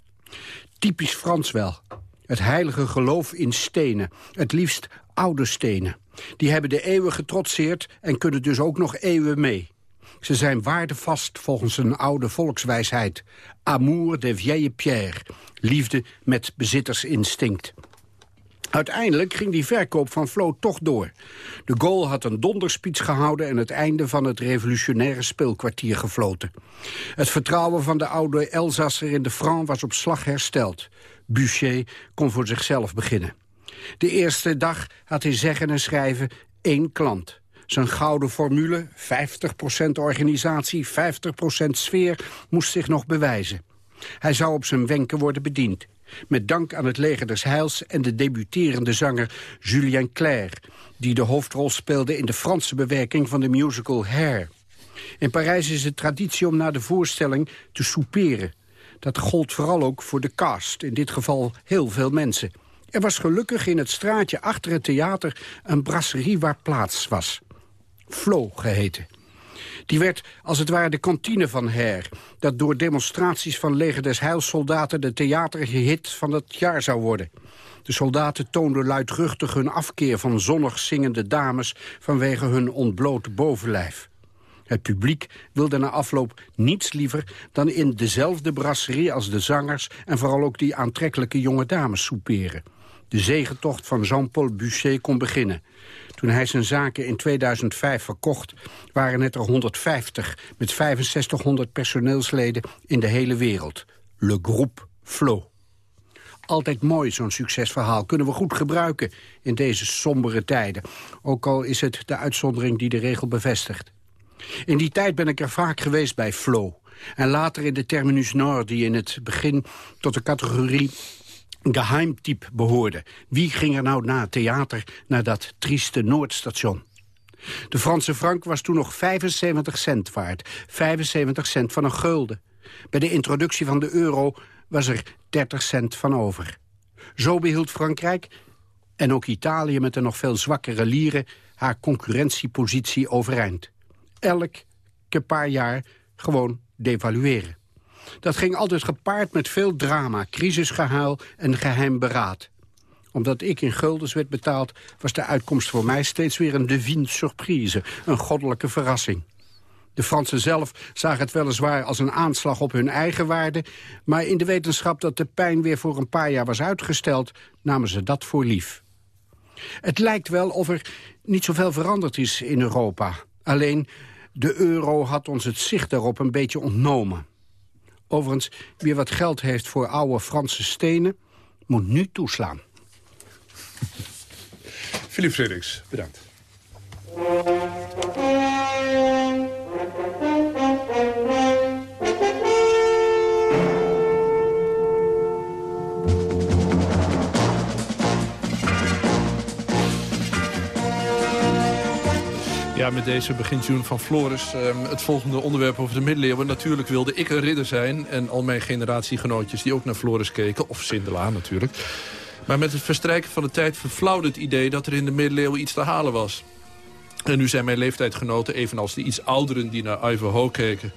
Typisch Frans wel. Het heilige geloof in stenen. Het liefst oude stenen. Die hebben de eeuwen getrotseerd en kunnen dus ook nog eeuwen mee. Ze zijn waardevast volgens een oude volkswijsheid. Amour de vieille pierre. Liefde met bezittersinstinct. Uiteindelijk ging die verkoop van Flo toch door. De Gaulle had een donderspiets gehouden... en het einde van het revolutionaire speelkwartier gefloten. Het vertrouwen van de oude Elsasser in de Franc was op slag hersteld. Boucher kon voor zichzelf beginnen. De eerste dag had hij zeggen en schrijven één klant. Zijn gouden formule, 50% organisatie, 50% sfeer, moest zich nog bewijzen. Hij zou op zijn wenken worden bediend. Met dank aan het leger des Heils en de debuterende zanger Julien Clerc... die de hoofdrol speelde in de Franse bewerking van de musical Hair. In Parijs is het traditie om na de voorstelling te souperen. Dat gold vooral ook voor de cast, in dit geval heel veel mensen. Er was gelukkig in het straatje achter het theater een brasserie waar plaats was. Flo geheten. Die werd als het ware de kantine van Her... dat door demonstraties van leger des Heilsoldaten... de theaterhit van het jaar zou worden. De soldaten toonden luidruchtig hun afkeer van zonnig zingende dames... vanwege hun ontblote bovenlijf. Het publiek wilde na afloop niets liever dan in dezelfde brasserie als de zangers... en vooral ook die aantrekkelijke jonge dames souperen. De zegentocht van Jean-Paul Buchet kon beginnen. Toen hij zijn zaken in 2005 verkocht, waren het er 150... met 6500 personeelsleden in de hele wereld. Le Groupe Flo. Altijd mooi, zo'n succesverhaal. Kunnen we goed gebruiken in deze sombere tijden. Ook al is het de uitzondering die de regel bevestigt. In die tijd ben ik er vaak geweest bij Flo. En later in de Terminus Nord, die in het begin tot de categorie geheimtype behoorde. Wie ging er nou na het theater naar dat trieste Noordstation? De Franse frank was toen nog 75 cent waard. 75 cent van een gulden. Bij de introductie van de euro was er 30 cent van over. Zo behield Frankrijk, en ook Italië met een nog veel zwakkere lieren... haar concurrentiepositie overeind. Elk paar jaar gewoon devalueren. Dat ging altijd gepaard met veel drama, crisisgehuil en geheim beraad. Omdat ik in guldens werd betaald, was de uitkomst voor mij steeds weer een devine surprise, een goddelijke verrassing. De Fransen zelf zagen het weliswaar als een aanslag op hun eigen waarde... maar in de wetenschap dat de pijn weer voor een paar jaar was uitgesteld... namen ze dat voor lief. Het lijkt wel of er niet zoveel veranderd is in Europa. Alleen, de euro had ons het zicht daarop een beetje ontnomen. Overigens, wie wat geld heeft voor oude Franse stenen... moet nu toeslaan. Philip Frederiks, bedankt. Met deze begintune van Floris. Um, het volgende onderwerp over de middeleeuwen. Natuurlijk wilde ik een ridder zijn. En al mijn generatiegenootjes die ook naar Floris keken. Of Sindelaan natuurlijk. Maar met het verstrijken van de tijd verflauwde het idee... dat er in de middeleeuwen iets te halen was. En nu zijn mijn leeftijdsgenoten, evenals de iets ouderen die naar Ivanhoe keken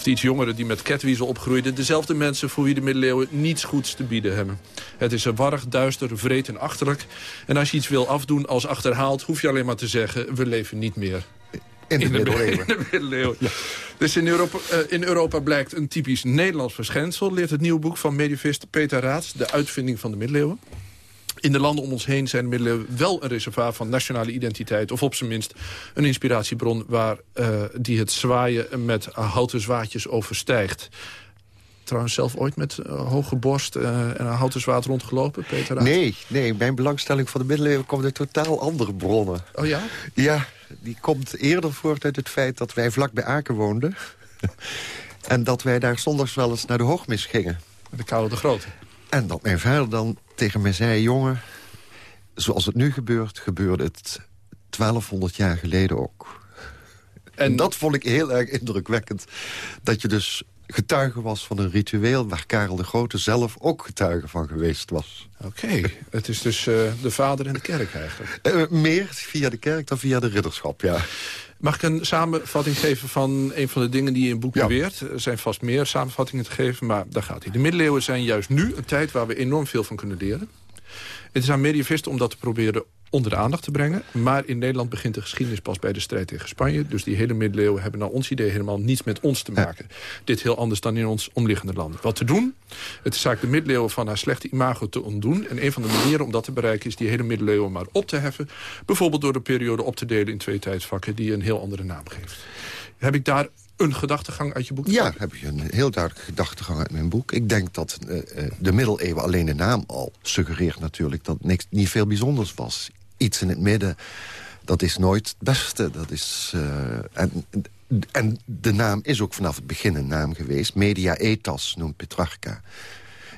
of de iets jongeren die met Catweasel opgroeiden... dezelfde mensen voor wie de middeleeuwen niets goeds te bieden hebben. Het is een warrig, duister, vreed en achterlijk. En als je iets wil afdoen als achterhaald... hoef je alleen maar te zeggen, we leven niet meer in de, middeleeuwen. In de middeleeuwen. Dus in Europa, uh, in Europa blijkt een typisch Nederlands verschijnsel... leert het nieuwe boek van medievist Peter Raads... De uitvinding van de middeleeuwen. In de landen om ons heen zijn middelen wel een reservaat van nationale identiteit... of op zijn minst een inspiratiebron waar uh, die het zwaaien met houten zwaadjes overstijgt. trouwens zelf ooit met uh, hoge borst uh, en een houten zwaard rondgelopen, Peter? Raad? Nee, nee, mijn belangstelling voor de middeleeuwen komt uit totaal andere bronnen. Oh ja? Ja, die komt eerder voort uit het feit dat wij vlak bij Aken woonden. en dat wij daar zondags wel eens naar de hoogmis gingen. De Karel de Grote. En dat mijn vader dan tegen mij zei... jongen, zoals het nu gebeurt, gebeurde het 1200 jaar geleden ook. En dat vond ik heel erg indrukwekkend. Dat je dus getuige was van een ritueel... waar Karel de Grote zelf ook getuige van geweest was. Oké, het is dus uh, de vader en de kerk eigenlijk. Uh, meer via de kerk dan via de ridderschap, ja. Mag ik een samenvatting geven van een van de dingen die je in het boek ja. beweert? Er zijn vast meer samenvattingen te geven, maar daar gaat hij. De middeleeuwen zijn juist nu een tijd waar we enorm veel van kunnen leren. Het is aan medievisten om dat te proberen onder de aandacht te brengen. Maar in Nederland begint de geschiedenis pas bij de strijd tegen Spanje. Dus die hele middeleeuwen hebben naar ons idee helemaal niets met ons te maken. Dit heel anders dan in ons omliggende landen. Wat te doen? Het is zaak de middeleeuwen van haar slechte imago te ontdoen. En een van de manieren om dat te bereiken is die hele middeleeuwen maar op te heffen. Bijvoorbeeld door de periode op te delen in twee tijdsvakken die een heel andere naam geeft. Heb ik daar een gedachtegang uit je boek? Ja, heb je een heel duidelijke gedachtegang uit mijn boek. Ik denk dat uh, de middeleeuwen alleen de naam al suggereert natuurlijk... dat niks, niet veel bijzonders was iets in het midden, dat is nooit het beste. Dat is, uh, en, en de naam is ook vanaf het begin een naam geweest. Media Etas noemt Petrarca.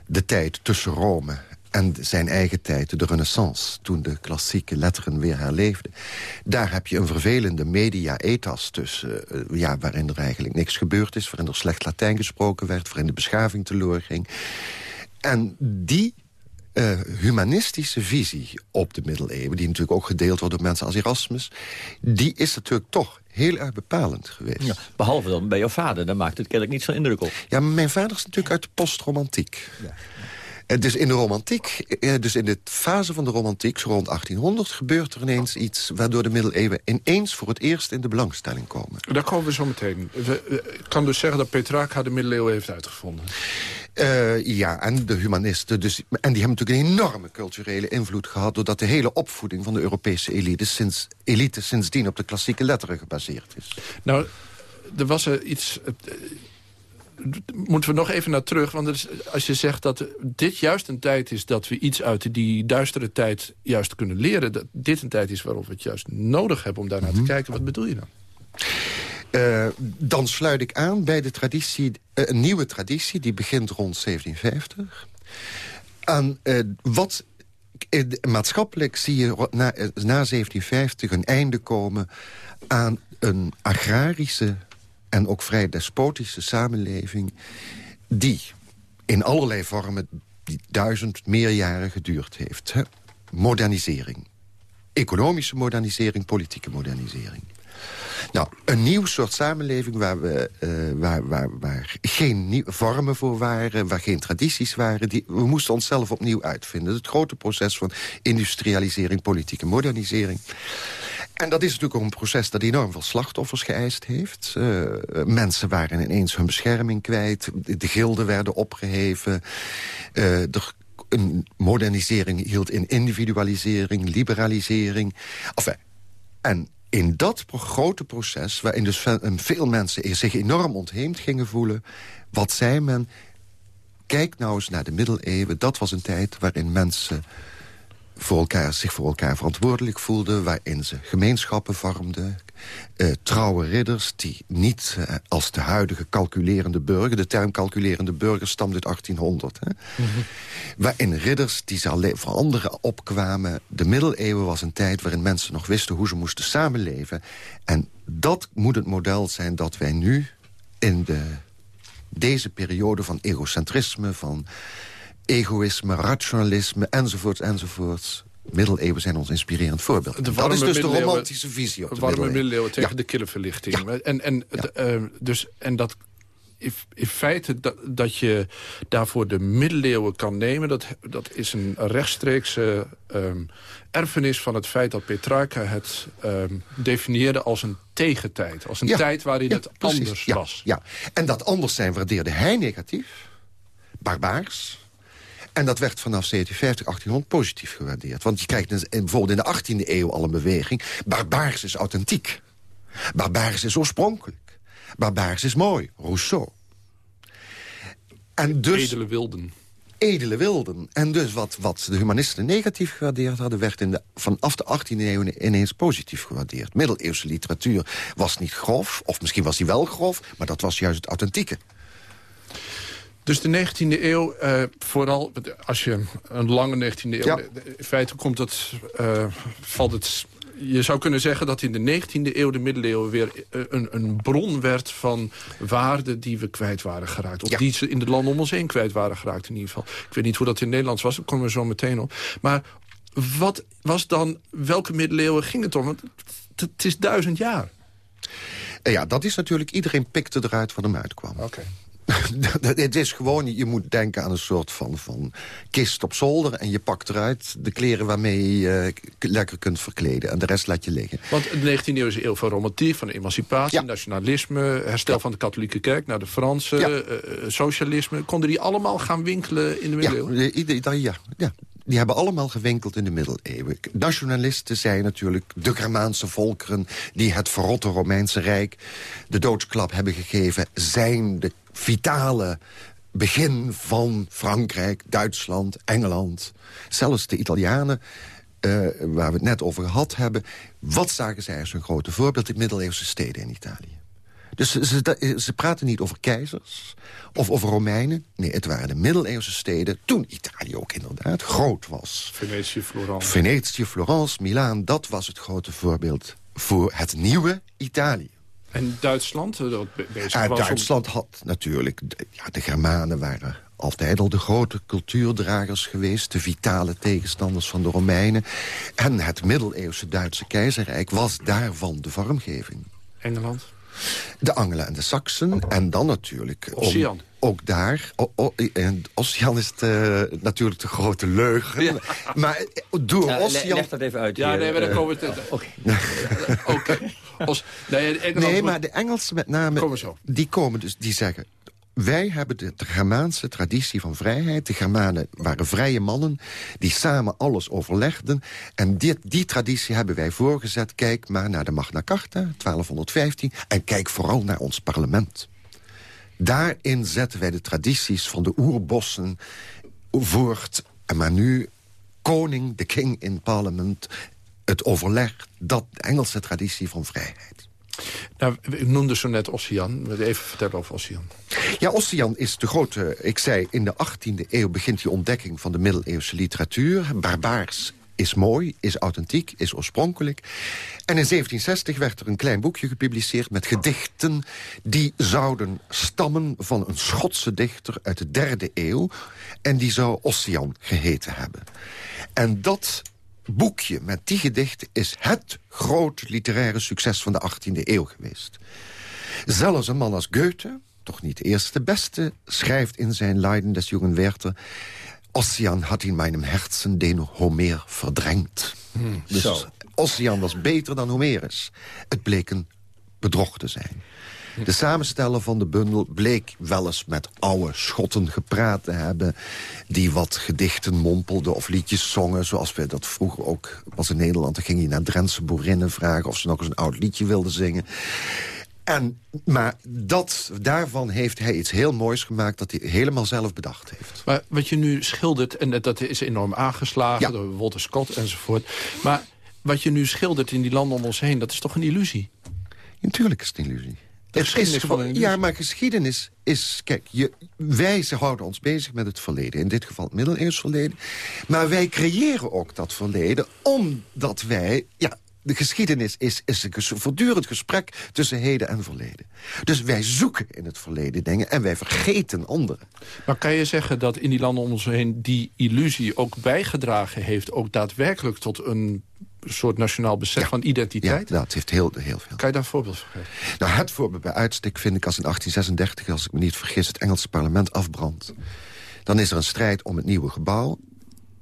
De tijd tussen Rome en zijn eigen tijd, de renaissance... toen de klassieke letteren weer herleefden. Daar heb je een vervelende media etas tussen... Uh, ja, waarin er eigenlijk niks gebeurd is... waarin er slecht Latijn gesproken werd... waarin de beschaving teloor ging. En die uh, humanistische visie op de middeleeuwen... die natuurlijk ook gedeeld wordt door mensen als Erasmus... die is natuurlijk toch heel erg bepalend geweest. Ja, behalve dan bij jouw vader, daar maakt het kennelijk niet zo'n indruk op. Ja, maar mijn vader is natuurlijk uit de postromantiek. Ja. En dus in de romantiek, eh, dus in de fase van de romantiek, zo rond 1800... gebeurt er ineens iets waardoor de middeleeuwen ineens voor het eerst in de belangstelling komen. Daar komen we zo meteen. Ik kan dus zeggen dat Petrarca de middeleeuwen heeft uitgevonden. Uh, ja, en de humanisten. Dus, en die hebben natuurlijk een enorme culturele invloed gehad... doordat de hele opvoeding van de Europese elite, sinds, elite sindsdien op de klassieke letteren gebaseerd is. Nou, er was er iets... Moeten we nog even naar terug. Want is, als je zegt dat dit juist een tijd is... dat we iets uit die duistere tijd juist kunnen leren... dat dit een tijd is waarop we het juist nodig hebben om daarnaar mm -hmm. te kijken. Wat bedoel je dan? Uh, dan sluit ik aan bij de traditie, uh, een nieuwe traditie... die begint rond 1750. En uh, wat maatschappelijk zie je na, na 1750 een einde komen... aan een agrarische en ook vrij despotische samenleving... die in allerlei vormen die duizend meer jaren geduurd heeft. Hè? Modernisering. Economische modernisering, politieke modernisering. Nou, een nieuw soort samenleving waar, we, uh, waar, waar, waar geen vormen voor waren... waar geen tradities waren. Die, we moesten onszelf opnieuw uitvinden. Het grote proces van industrialisering, politieke modernisering. En dat is natuurlijk ook een proces dat enorm veel slachtoffers geëist heeft. Uh, mensen waren ineens hun bescherming kwijt. De gilden werden opgeheven. Uh, een modernisering hield in individualisering, liberalisering. En in dat grote proces, waarin dus veel mensen zich enorm ontheemd gingen voelen... wat zei men, kijk nou eens naar de middeleeuwen. Dat was een tijd waarin mensen voor elkaar, zich voor elkaar verantwoordelijk voelden... waarin ze gemeenschappen vormden. Uh, trouwe ridders die niet uh, als de huidige calculerende burger... de term calculerende burger stamt uit 1800. Hè? Mm -hmm. Waarin ridders die ze voor anderen opkwamen. De middeleeuwen was een tijd waarin mensen nog wisten... hoe ze moesten samenleven. En dat moet het model zijn dat wij nu in de, deze periode van egocentrisme... van egoïsme, rationalisme, enzovoorts, enzovoorts. Middeleeuwen zijn ons inspirerend voorbeeld. De dat is dus de romantische visie op de, warme middeleeuwen. middeleeuwen tegen ja. de kille verlichting. Ja. En, en, ja. uh, dus, en dat in feite dat, dat je daarvoor de middeleeuwen kan nemen... dat, dat is een rechtstreekse um, erfenis van het feit dat Petrarca het um, definieerde als een tegentijd. Als een ja, tijd waarin ja, het precies. anders was. Ja, en dat anders zijn waardeerde hij negatief, barbaars... En dat werd vanaf 1750, 1800 positief gewaardeerd. Want je krijgt bijvoorbeeld in de 18e eeuw al een beweging... barbaars is authentiek. Barbaars is oorspronkelijk. Barbaars is mooi. Rousseau. En dus, Edele wilden. edele wilden. En dus wat, wat de humanisten negatief gewaardeerd hadden... werd in de, vanaf de 18e eeuw ineens positief gewaardeerd. Middeleeuwse literatuur was niet grof, of misschien was die wel grof... maar dat was juist het authentieke. Dus de 19e eeuw, eh, vooral als je een lange 19e eeuw... Ja. In feite komt het, eh, valt het... Je zou kunnen zeggen dat in de 19e eeuw de middeleeuwen weer eh, een, een bron werd van waarden die we kwijt waren geraakt. Of Ja. die ze in de landen om ons heen kwijt waren geraakt in ieder geval. Ik weet niet hoe dat in Nederlands was, daar komen we zo meteen op. Maar wat was dan, welke middeleeuwen ging het om? Want het, is duizend jaar. Ja, dat is natuurlijk... iedereen pikte eruit wat hem uitkwam. Oké. het is gewoon, je moet denken aan een soort van, van kist op zolder... en je pakt eruit de kleren waarmee je je lekker kunt verkleden. En de rest laat je liggen. Want de 19e eeuw is een eeuw van romantiek, van emancipatie, Ja. nationalisme... herstel van de katholieke kerk naar de Franse, Ja. eh, eh, socialisme. Konden die allemaal gaan winkelen in de middeleeuwen? ja, ja, die hebben allemaal gewinkeld in de middeleeuwen. Nationalisten zijn natuurlijk de Germaanse volkeren... die het verrotte Romeinse Rijk de doodsklap hebben gegeven... zijn de vitale begin van Frankrijk, Duitsland, Engeland. Zelfs de Italianen, eh, waar we het net over gehad hebben... wat zagen zij als een grote voorbeeld? De middeleeuwse steden in Italië. Dus ze, ze, ze praten niet over keizers of over Romeinen. Nee, het waren de middeleeuwse steden, toen Italië ook inderdaad groot was. Venetië, Florence. Venetië, Florence, Milaan, dat was het grote voorbeeld voor het nieuwe Italië. En Duitsland, eh, dat Ja, om- Duitsland had natuurlijk... de- Ja, de Germanen waren altijd al de grote cultuurdragers geweest... de vitale tegenstanders van de Romeinen. En het middeleeuwse Duitse keizerrijk was daarvan de vormgeving. Engeland. De Angelen en de Saksen. En dan natuurlijk... om- Ossian. Ook daar. O, o, en Ossian is de, natuurlijk de grote leugen. Maar eh, door Ja, Ossian... leg dat even uit. Ja, hier. nee, maar dan Eh, komen we... te- Oké. Nee, Engeland Nee, maar de Engelsen met name... Komen zo. Die komen dus, die zeggen... Wij hebben de, de Germaanse traditie van vrijheid. De Germanen waren vrije mannen die samen alles overlegden. En dit, die traditie hebben wij voorgezet. Kijk maar naar de Magna Carta, 1215. En kijk vooral naar ons parlement. Daarin zetten wij de tradities van de oerbossen voort. Maar nu, koning, de king in parlement... het overleg, dat de Engelse traditie van vrijheid. Nou, ik noemde zo net Ossian. Even vertellen over Ossian. Ja, Ossian is de grote... Ik zei, in de 18e eeuw begint die ontdekking van de middeleeuwse literatuur. Barbaars is mooi, is authentiek, is oorspronkelijk. En in 1760 werd er een klein boekje gepubliceerd met gedichten... die zouden stammen van een Schotse dichter uit de derde eeuw. En die zou Ossian geheten hebben. En dat boekje met die gedichten is het groot literaire succes van de 18e eeuw geweest. Zelfs een man als Goethe, toch niet eerste, de beste... schrijft in zijn Leiden des jungen Werther... Ossian had in mijn herzen den Homer verdrängt. dus zo. Ossian was beter dan Homerus. Het bleek een bedrog te zijn. De samensteller van de bundel bleek wel eens met oude schotten gepraat te hebben... die wat gedichten mompelden of liedjes zongen... zoals we dat vroeger ook was in Nederland. Dan ging je naar Drentse boerinnen vragen of ze nog eens een oud liedje wilden zingen. En, maar dat, daarvan heeft hij iets heel moois gemaakt... dat hij helemaal zelf bedacht heeft. Maar wat je nu schildert, en dat is enorm aangeslagen... Ja. door Walter Scott enzovoort. Maar wat je nu schildert in die landen om ons heen... dat is toch een illusie? Natuurlijk is het een illusie. Het geschiedenis is van gewoon- een illusie. Ja, maar geschiedenis is... Kijk, je, wij houden ons bezig met het verleden. In dit geval het middeleeuws verleden. Maar wij creëren ook dat verleden omdat wij... Ja, de geschiedenis is, is een voortdurend gesprek tussen heden en verleden. Dus wij zoeken in het verleden dingen en wij vergeten anderen. Maar kan je zeggen dat in die landen om ons heen... die illusie ook bijgedragen heeft... ook daadwerkelijk tot een soort nationaal besef Ja. van Ja, identiteit? dat heeft heel, heel veel. Kan je daar een voorbeeld van geven? Nou, het voorbeeld bij uitstek vind ik als in 1836, als ik me niet vergis, het Engelse parlement afbrandt. Dan is er een strijd om het nieuwe gebouw.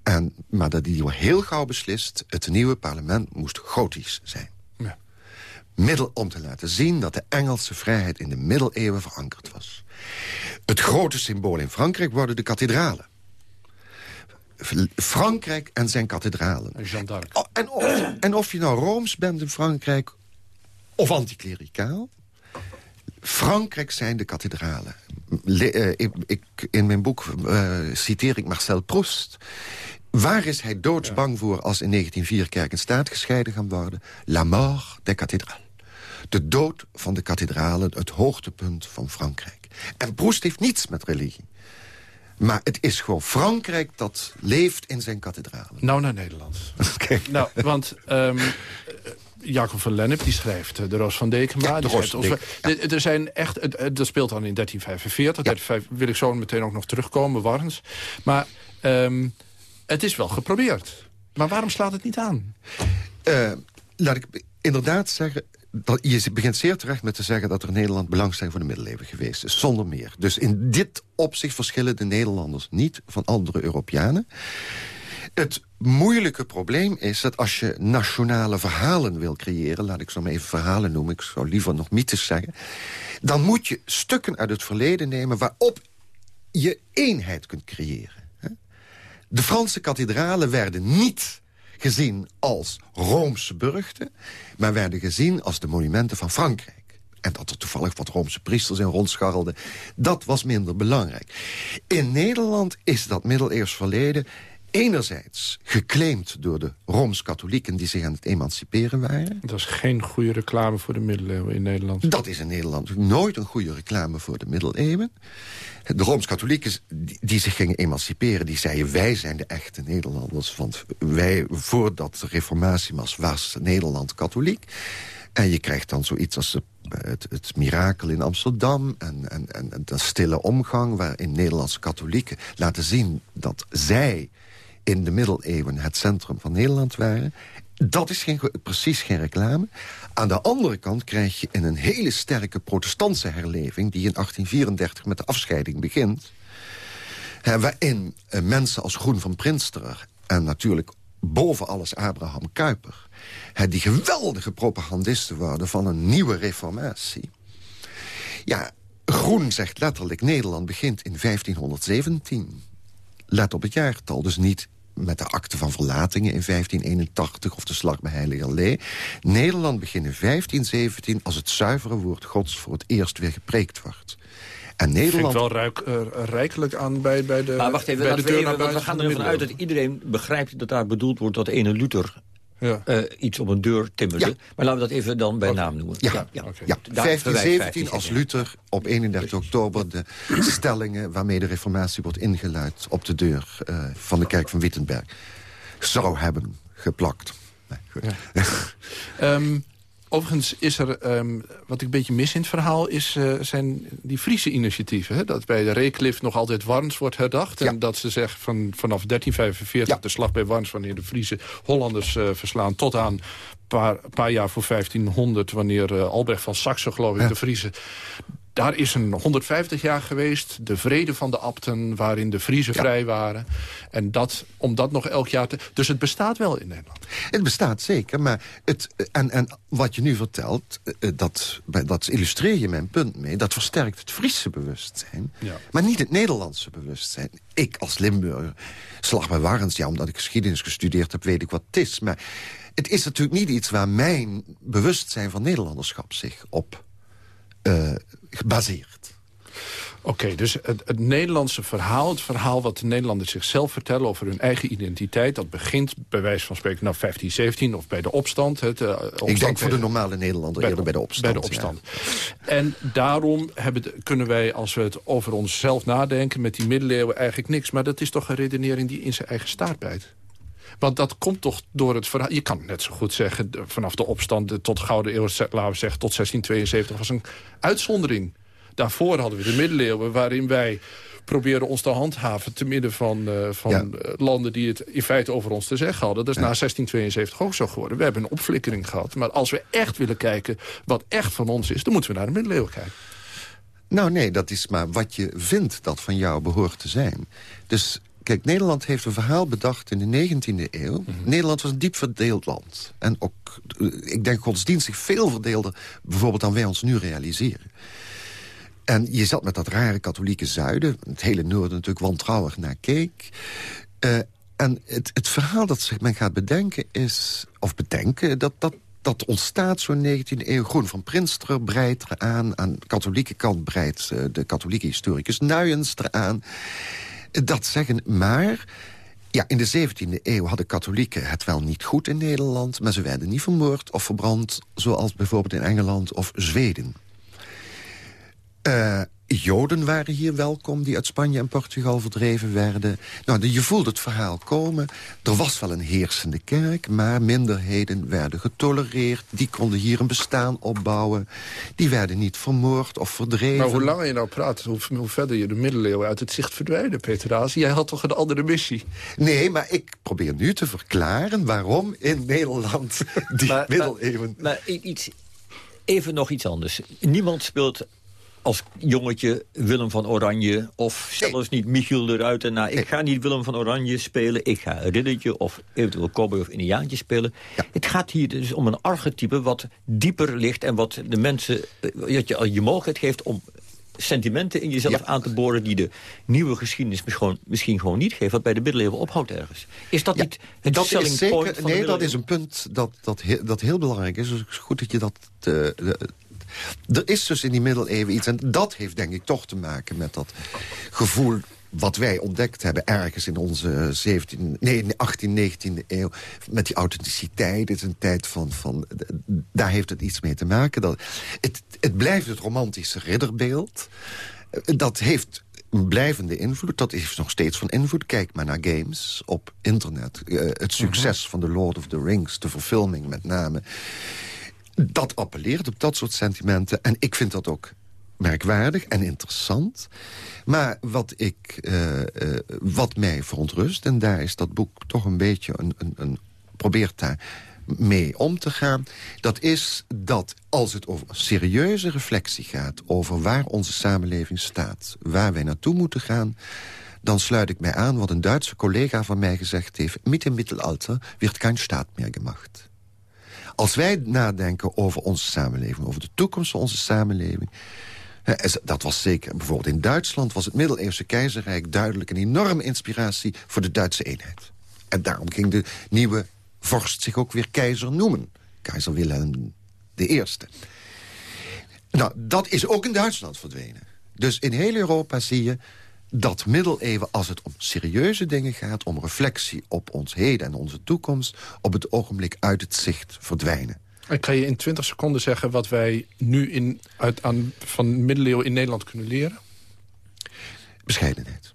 En, maar dat die heel gauw beslist, het nieuwe parlement moest gotisch zijn. Ja. Middel om te laten zien dat de Engelse vrijheid in de middeleeuwen verankerd was. Het grote symbool in Frankrijk worden de kathedralen. Frankrijk en zijn kathedralen. En. Oh, En of, en of je nou Rooms bent in Frankrijk of anticlericaal... Frankrijk zijn de kathedralen. le- eh, ik, ik- in mijn boek eh, citeer ik Marcel Proust. Waar is hij doodsbang voor als in 1904 kerk en staat gescheiden gaan worden? La mort des cathédrales. De dood van de kathedralen, het hoogtepunt van Frankrijk. En Proust heeft niets met religie. Maar het is gewoon Frankrijk dat leeft in zijn kathedralen. Nou naar Nederland. Nou, want ehm, eh, Jacob van Lennep die schrijft eh, De Roos van Dekema. Ja, de die Roos schrijft van Er- Er zijn echt, dat speelt dan in 1345. 1345 wil ik zo meteen ook nog terugkomen, Warns. Maar ehm, het is wel geprobeerd. Maar waarom slaat het niet aan? Eh, laat ik inderdaad zeggen... Dat, je begint zeer terecht met te zeggen dat er in Nederland belangstelling voor de middeleeuwen geweest is. Zonder meer. Dus in dit opzicht verschillen de Nederlanders niet van andere Europeanen. Het moeilijke probleem is dat als je nationale verhalen wil creëren... laat ik zo maar even verhalen noemen, ik zou liever nog mythes zeggen... dan moet je stukken uit het verleden nemen waarop je eenheid kunt creëren. De Franse kathedralen werden niet gezien als Roomse burchten... maar werden gezien als de monumenten van Frankrijk. En dat er toevallig wat Roomse priesters in rondscharrelden... dat was minder belangrijk. In Nederland is dat middeleeuws verleden... enerzijds geclaimd door de Rooms-katholieken... die zich aan het emanciperen waren. Dat is geen goede reclame voor de middeleeuwen in Nederland. Dat is in Nederland nooit een goede reclame voor de middeleeuwen. De Rooms-Katholieken die, die zich gingen emanciperen... die zeiden, wij zijn de echte Nederlanders. Want wij, voordat de reformatie was, was Nederland katholiek. En je krijgt dan zoiets als de, het, het mirakel in Amsterdam... En, en, en, en de stille omgang waarin Nederlandse katholieken laten zien... dat zij in de middeleeuwen het centrum van Nederland waren. Dat is geen, precies geen reclame. Aan de andere kant krijg je in een hele sterke protestantse herleving... die in 1834 met de afscheiding begint... Waarin eh, mensen als Groen van Prinsterer... en natuurlijk boven alles Abraham Kuyper... die geweldige propagandisten worden van een nieuwe reformatie... ja, Groen zegt letterlijk... Nederland begint in 1517. Let op het jaartal, dus niet met de akte van verlatingen in 1581... of de slag bij Heiligerlee. Nederland begint in 1517 als het zuivere woord gods... voor het eerst weer gepreekt wordt. En Vind ik Nederland... wel ruik, eh, rijkelijk aan bij, bij de Maar wacht even, bij de we, deur even we gaan er ervan uit dat iedereen begrijpt dat daar bedoeld wordt dat ene Luther Ja. eh, iets op een deur timmerde. Maar laten we dat even dan bij naam noemen. Ja, ja. ja, Daar 1517 als Luther op 31 oktober de stellingen... waarmee de reformatie wordt ingeluid op de deur eh, van de kerk van Wittenberg... zou hebben geplakt. Nee, goed. Ehm, overigens is er, ehm, wat ik een beetje mis in het verhaal... Is, eh, zijn die Friese initiatieven. Hè? Dat bij de Reeklif nog altijd Warns wordt herdacht. En dat ze zeggen van, vanaf 1345 de slag bij Warns... wanneer de Friese Hollanders eh, verslaan... tot aan een paar, paar jaar voor 1500... wanneer eh, Albrecht van Saxe, geloof ik, de Friese... Daar is een 150 jaar geweest, de vrede van de abten... waarin de Friese vrij waren. En dat, om dat nog elk jaar te... Dus het bestaat wel in Nederland. Het bestaat zeker, maar het, en, en wat je nu vertelt... eh, dat, dat illustreer je mijn punt mee... dat versterkt het Friese bewustzijn... Ja. maar niet het Nederlandse bewustzijn. Ik als Limburger, slag bij Warrens... ja, omdat ik geschiedenis gestudeerd heb, weet ik wat het is... maar het is natuurlijk niet iets waar mijn bewustzijn van Nederlanderschap zich op eh, baseert. Oké, dus het, het Nederlandse verhaal, het verhaal wat de Nederlanders zichzelf vertellen over hun eigen identiteit, dat begint bij wijze van spreken nou 1517 of bij de opstand. Het, eh, opstand ik denk voor de normale Nederlander bij eerder bij de opstand. Bij de opstand. En daarom hebben kunnen wij, als we het over onszelf nadenken... met die middeleeuwen eigenlijk niks. Maar dat is toch een redenering die in zijn eigen staart bijt. Want dat komt toch door het verhaal. Je kan net zo goed zeggen, vanaf de opstand tot Gouden Eeuw, laten we zeggen, tot 1672 was een uitzondering. Daarvoor hadden we de middeleeuwen waarin wij probeerden ons te handhaven... te midden van, eh, van Ja. eh, landen die het in feite over ons te zeggen hadden. Dat is na 1672 ook zo geworden. We hebben een opflikkering gehad. Maar als we echt willen kijken wat echt van ons is... dan moeten we naar de middeleeuwen kijken. Nou nee, dat is maar wat je vindt dat van jou behoort te zijn. Dus kijk, Nederland heeft een verhaal bedacht in de 19e eeuw. Nederland was een diep verdeeld land. En ook, eh, ik denk godsdienstig veel verdeelder... bijvoorbeeld dan wij ons nu realiseren. En je zat met dat rare katholieke zuiden... het hele noorden natuurlijk wantrouwig naar keek... Eh, en het, het verhaal dat zich men gaat bedenken is... of bedenken, dat, dat dat ontstaat zo'n 19e eeuw. Groen van Prinster breidt eraan. Aan de katholieke kant breidt uh, de katholieke historicus Nuyens eraan. Dat zeggen maar... Ja, in de 17e eeuw hadden katholieken het wel niet goed in Nederland... maar ze werden niet vermoord of verbrand... zoals bijvoorbeeld in Engeland of Zweden. Uh, Joden waren hier welkom die uit Spanje en Portugal verdreven werden. Nou, je voelt het verhaal komen. Er was wel een heersende kerk, maar minderheden werden getolereerd. Die konden hier een bestaan opbouwen. Die werden niet vermoord of verdreven. Maar hoe langer je nou praat, hoe, hoe verder je de middeleeuwen uit het zicht verdwijnen, Peter Haas. Jij had toch een andere missie? Nee, maar ik probeer nu te verklaren waarom in Nederland die maar, middeleeuwen... Maar, maar iets, even nog iets anders. Niemand speelt als jongetje Willem van Oranje... of zelfs niet Michiel de Ruiter. Nou, ik ga niet Willem van Oranje spelen. Ik ga riddertje of eventueel cowboy of indiaantje spelen. Het gaat hier dus om een archetype wat dieper ligt... en wat de mensen dat je, je mogelijkheid geeft om sentimenten in jezelf aan te boren... die de nieuwe geschiedenis misschien, misschien gewoon niet geeft... wat bij de middeleeuwen ophoudt ergens. Is dat niet het dat selling is zeker, point van Nee, dat is een punt dat, dat, dat heel belangrijk is. Dus het is goed dat je dat uh, er is dus in die middeleeuwen iets. En dat heeft denk ik toch te maken met dat gevoel wat wij ontdekt hebben ergens in onze 17, nee, 18, 19e eeuw... met die authenticiteit, dit is een tijd van... van daar heeft het iets mee te maken. Dat, het, het blijft het romantische ridderbeeld. Dat heeft een blijvende invloed. Dat heeft nog steeds van invloed. Kijk maar naar games op internet. Uh, het succes mhm. van The Lord of the Rings, de verfilming met name dat appelleert op dat soort sentimenten. En ik vind dat ook merkwaardig en interessant. Maar wat, ik, uh, uh, wat mij verontrust, en daar is dat boek toch een beetje een, een, een probeert daar mee om te gaan... dat is dat als het over serieuze reflectie gaat... over waar onze samenleving staat, waar wij naartoe moeten gaan... dan sluit ik mij aan wat een Duitse collega van mij gezegd heeft... met het Mittelalter werd geen staat meer gemacht. Als wij nadenken over onze samenleving, over de toekomst van onze samenleving... Dat was zeker, bijvoorbeeld in Duitsland was het middeleeuwse keizerrijk... duidelijk een enorme inspiratie voor de Duitse eenheid. En daarom ging de nieuwe vorst zich ook weer keizer noemen. Keizer Wilhelm I. Nou, dat is ook in Duitsland verdwenen. Dus in heel Europa zie je dat middeleeuwen, als het om serieuze dingen gaat... om reflectie op ons heden en onze toekomst... op het ogenblik uit het zicht verdwijnen. Ik kan je in 20 seconden zeggen wat wij nu in, uit, aan, van middeleeuwen in Nederland kunnen leren? Bescheidenheid.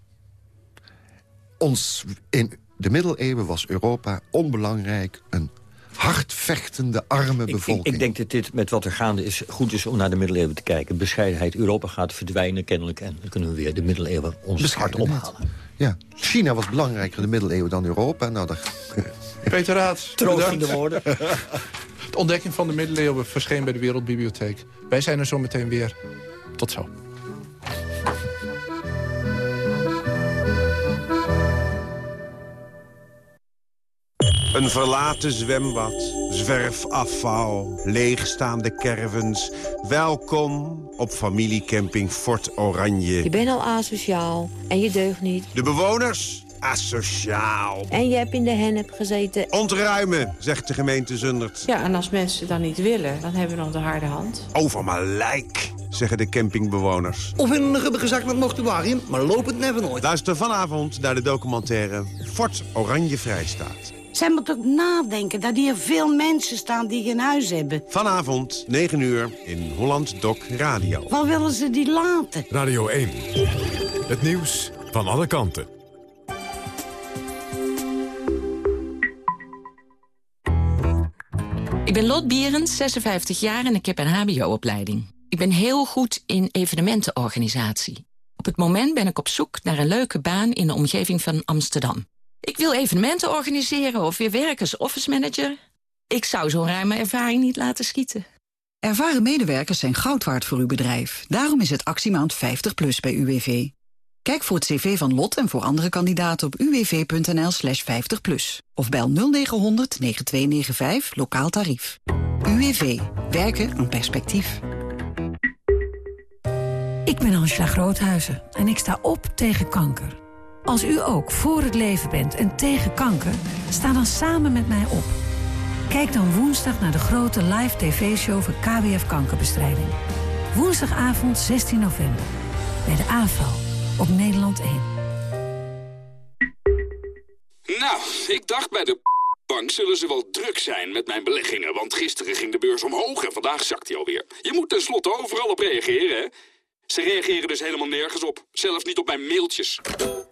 Ons, in de middeleeuwen was Europa onbelangrijk... een hardvechtende, arme bevolking. Ik, ik, denk dat dit met wat er gaande is goed is om naar de middeleeuwen te kijken. Bescheidenheid, Europa gaat verdwijnen kennelijk... en dan kunnen we weer de middeleeuwen ons hart ophalen. Ja, China was belangrijker in de middeleeuwen dan Europa. Nou, dat... Peter Raad, Troostende woorden. de ontdekking van de middeleeuwen verscheen bij de Wereldbibliotheek. Wij zijn er zo meteen weer. Tot zo. Een verlaten zwembad, zwerfafval, leegstaande caravans. Welkom op familiecamping Fort Oranje. Je bent al asociaal en je deugt niet. De bewoners? Asociaal. En je hebt in de hennep gezeten. Ontruimen, zegt de gemeente Zundert. Ja, en als mensen dan niet willen, dan hebben we nog de harde hand. Over mijn lijk zeggen de campingbewoners. Of in een gebbige zak met mortuarium, maar loop het never nooit. Luister vanavond naar de documentaire Fort Oranje Vrijstaat. Zij moet ook nadenken dat hier veel mensen staan die geen huis hebben. Vanavond, 9 uur, in Holland Doc Radio. Waar willen ze die laten? Radio 1. Het nieuws van alle kanten. Ik ben Lot Bierens, 56 jaar en ik heb een hbo-opleiding. Ik ben heel goed in evenementenorganisatie. Op het moment ben ik op zoek naar een leuke baan in de omgeving van Amsterdam. Ik wil evenementen organiseren of weer werken als office manager. Ik zou zo'n ruime ervaring niet laten schieten. Ervaren medewerkers zijn goud waard voor uw bedrijf. Daarom is het actiemaand 50 plus bij UWV. Kijk voor het cv van Lot en voor andere kandidaten op uwv.nl slash 50 plus. Of bel 0900 9295 lokaal tarief. UWV. Werken aan perspectief. Ik ben Angela Groothuizen en ik sta op tegen kanker. Als u ook voor het leven bent en tegen kanker, sta dan samen met mij op. Kijk dan woensdag naar de grote live tv-show voor KWF Kankerbestrijding. Woensdagavond 16 november. Bij de AVRO op Nederland 1. Nou, ik dacht bij de bank zullen ze wel druk zijn met mijn beleggingen. Want gisteren ging de beurs omhoog en vandaag zakt hij alweer. Je moet tenslotte overal op reageren, hè? Ze reageren dus helemaal nergens op. Zelfs niet op mijn mailtjes.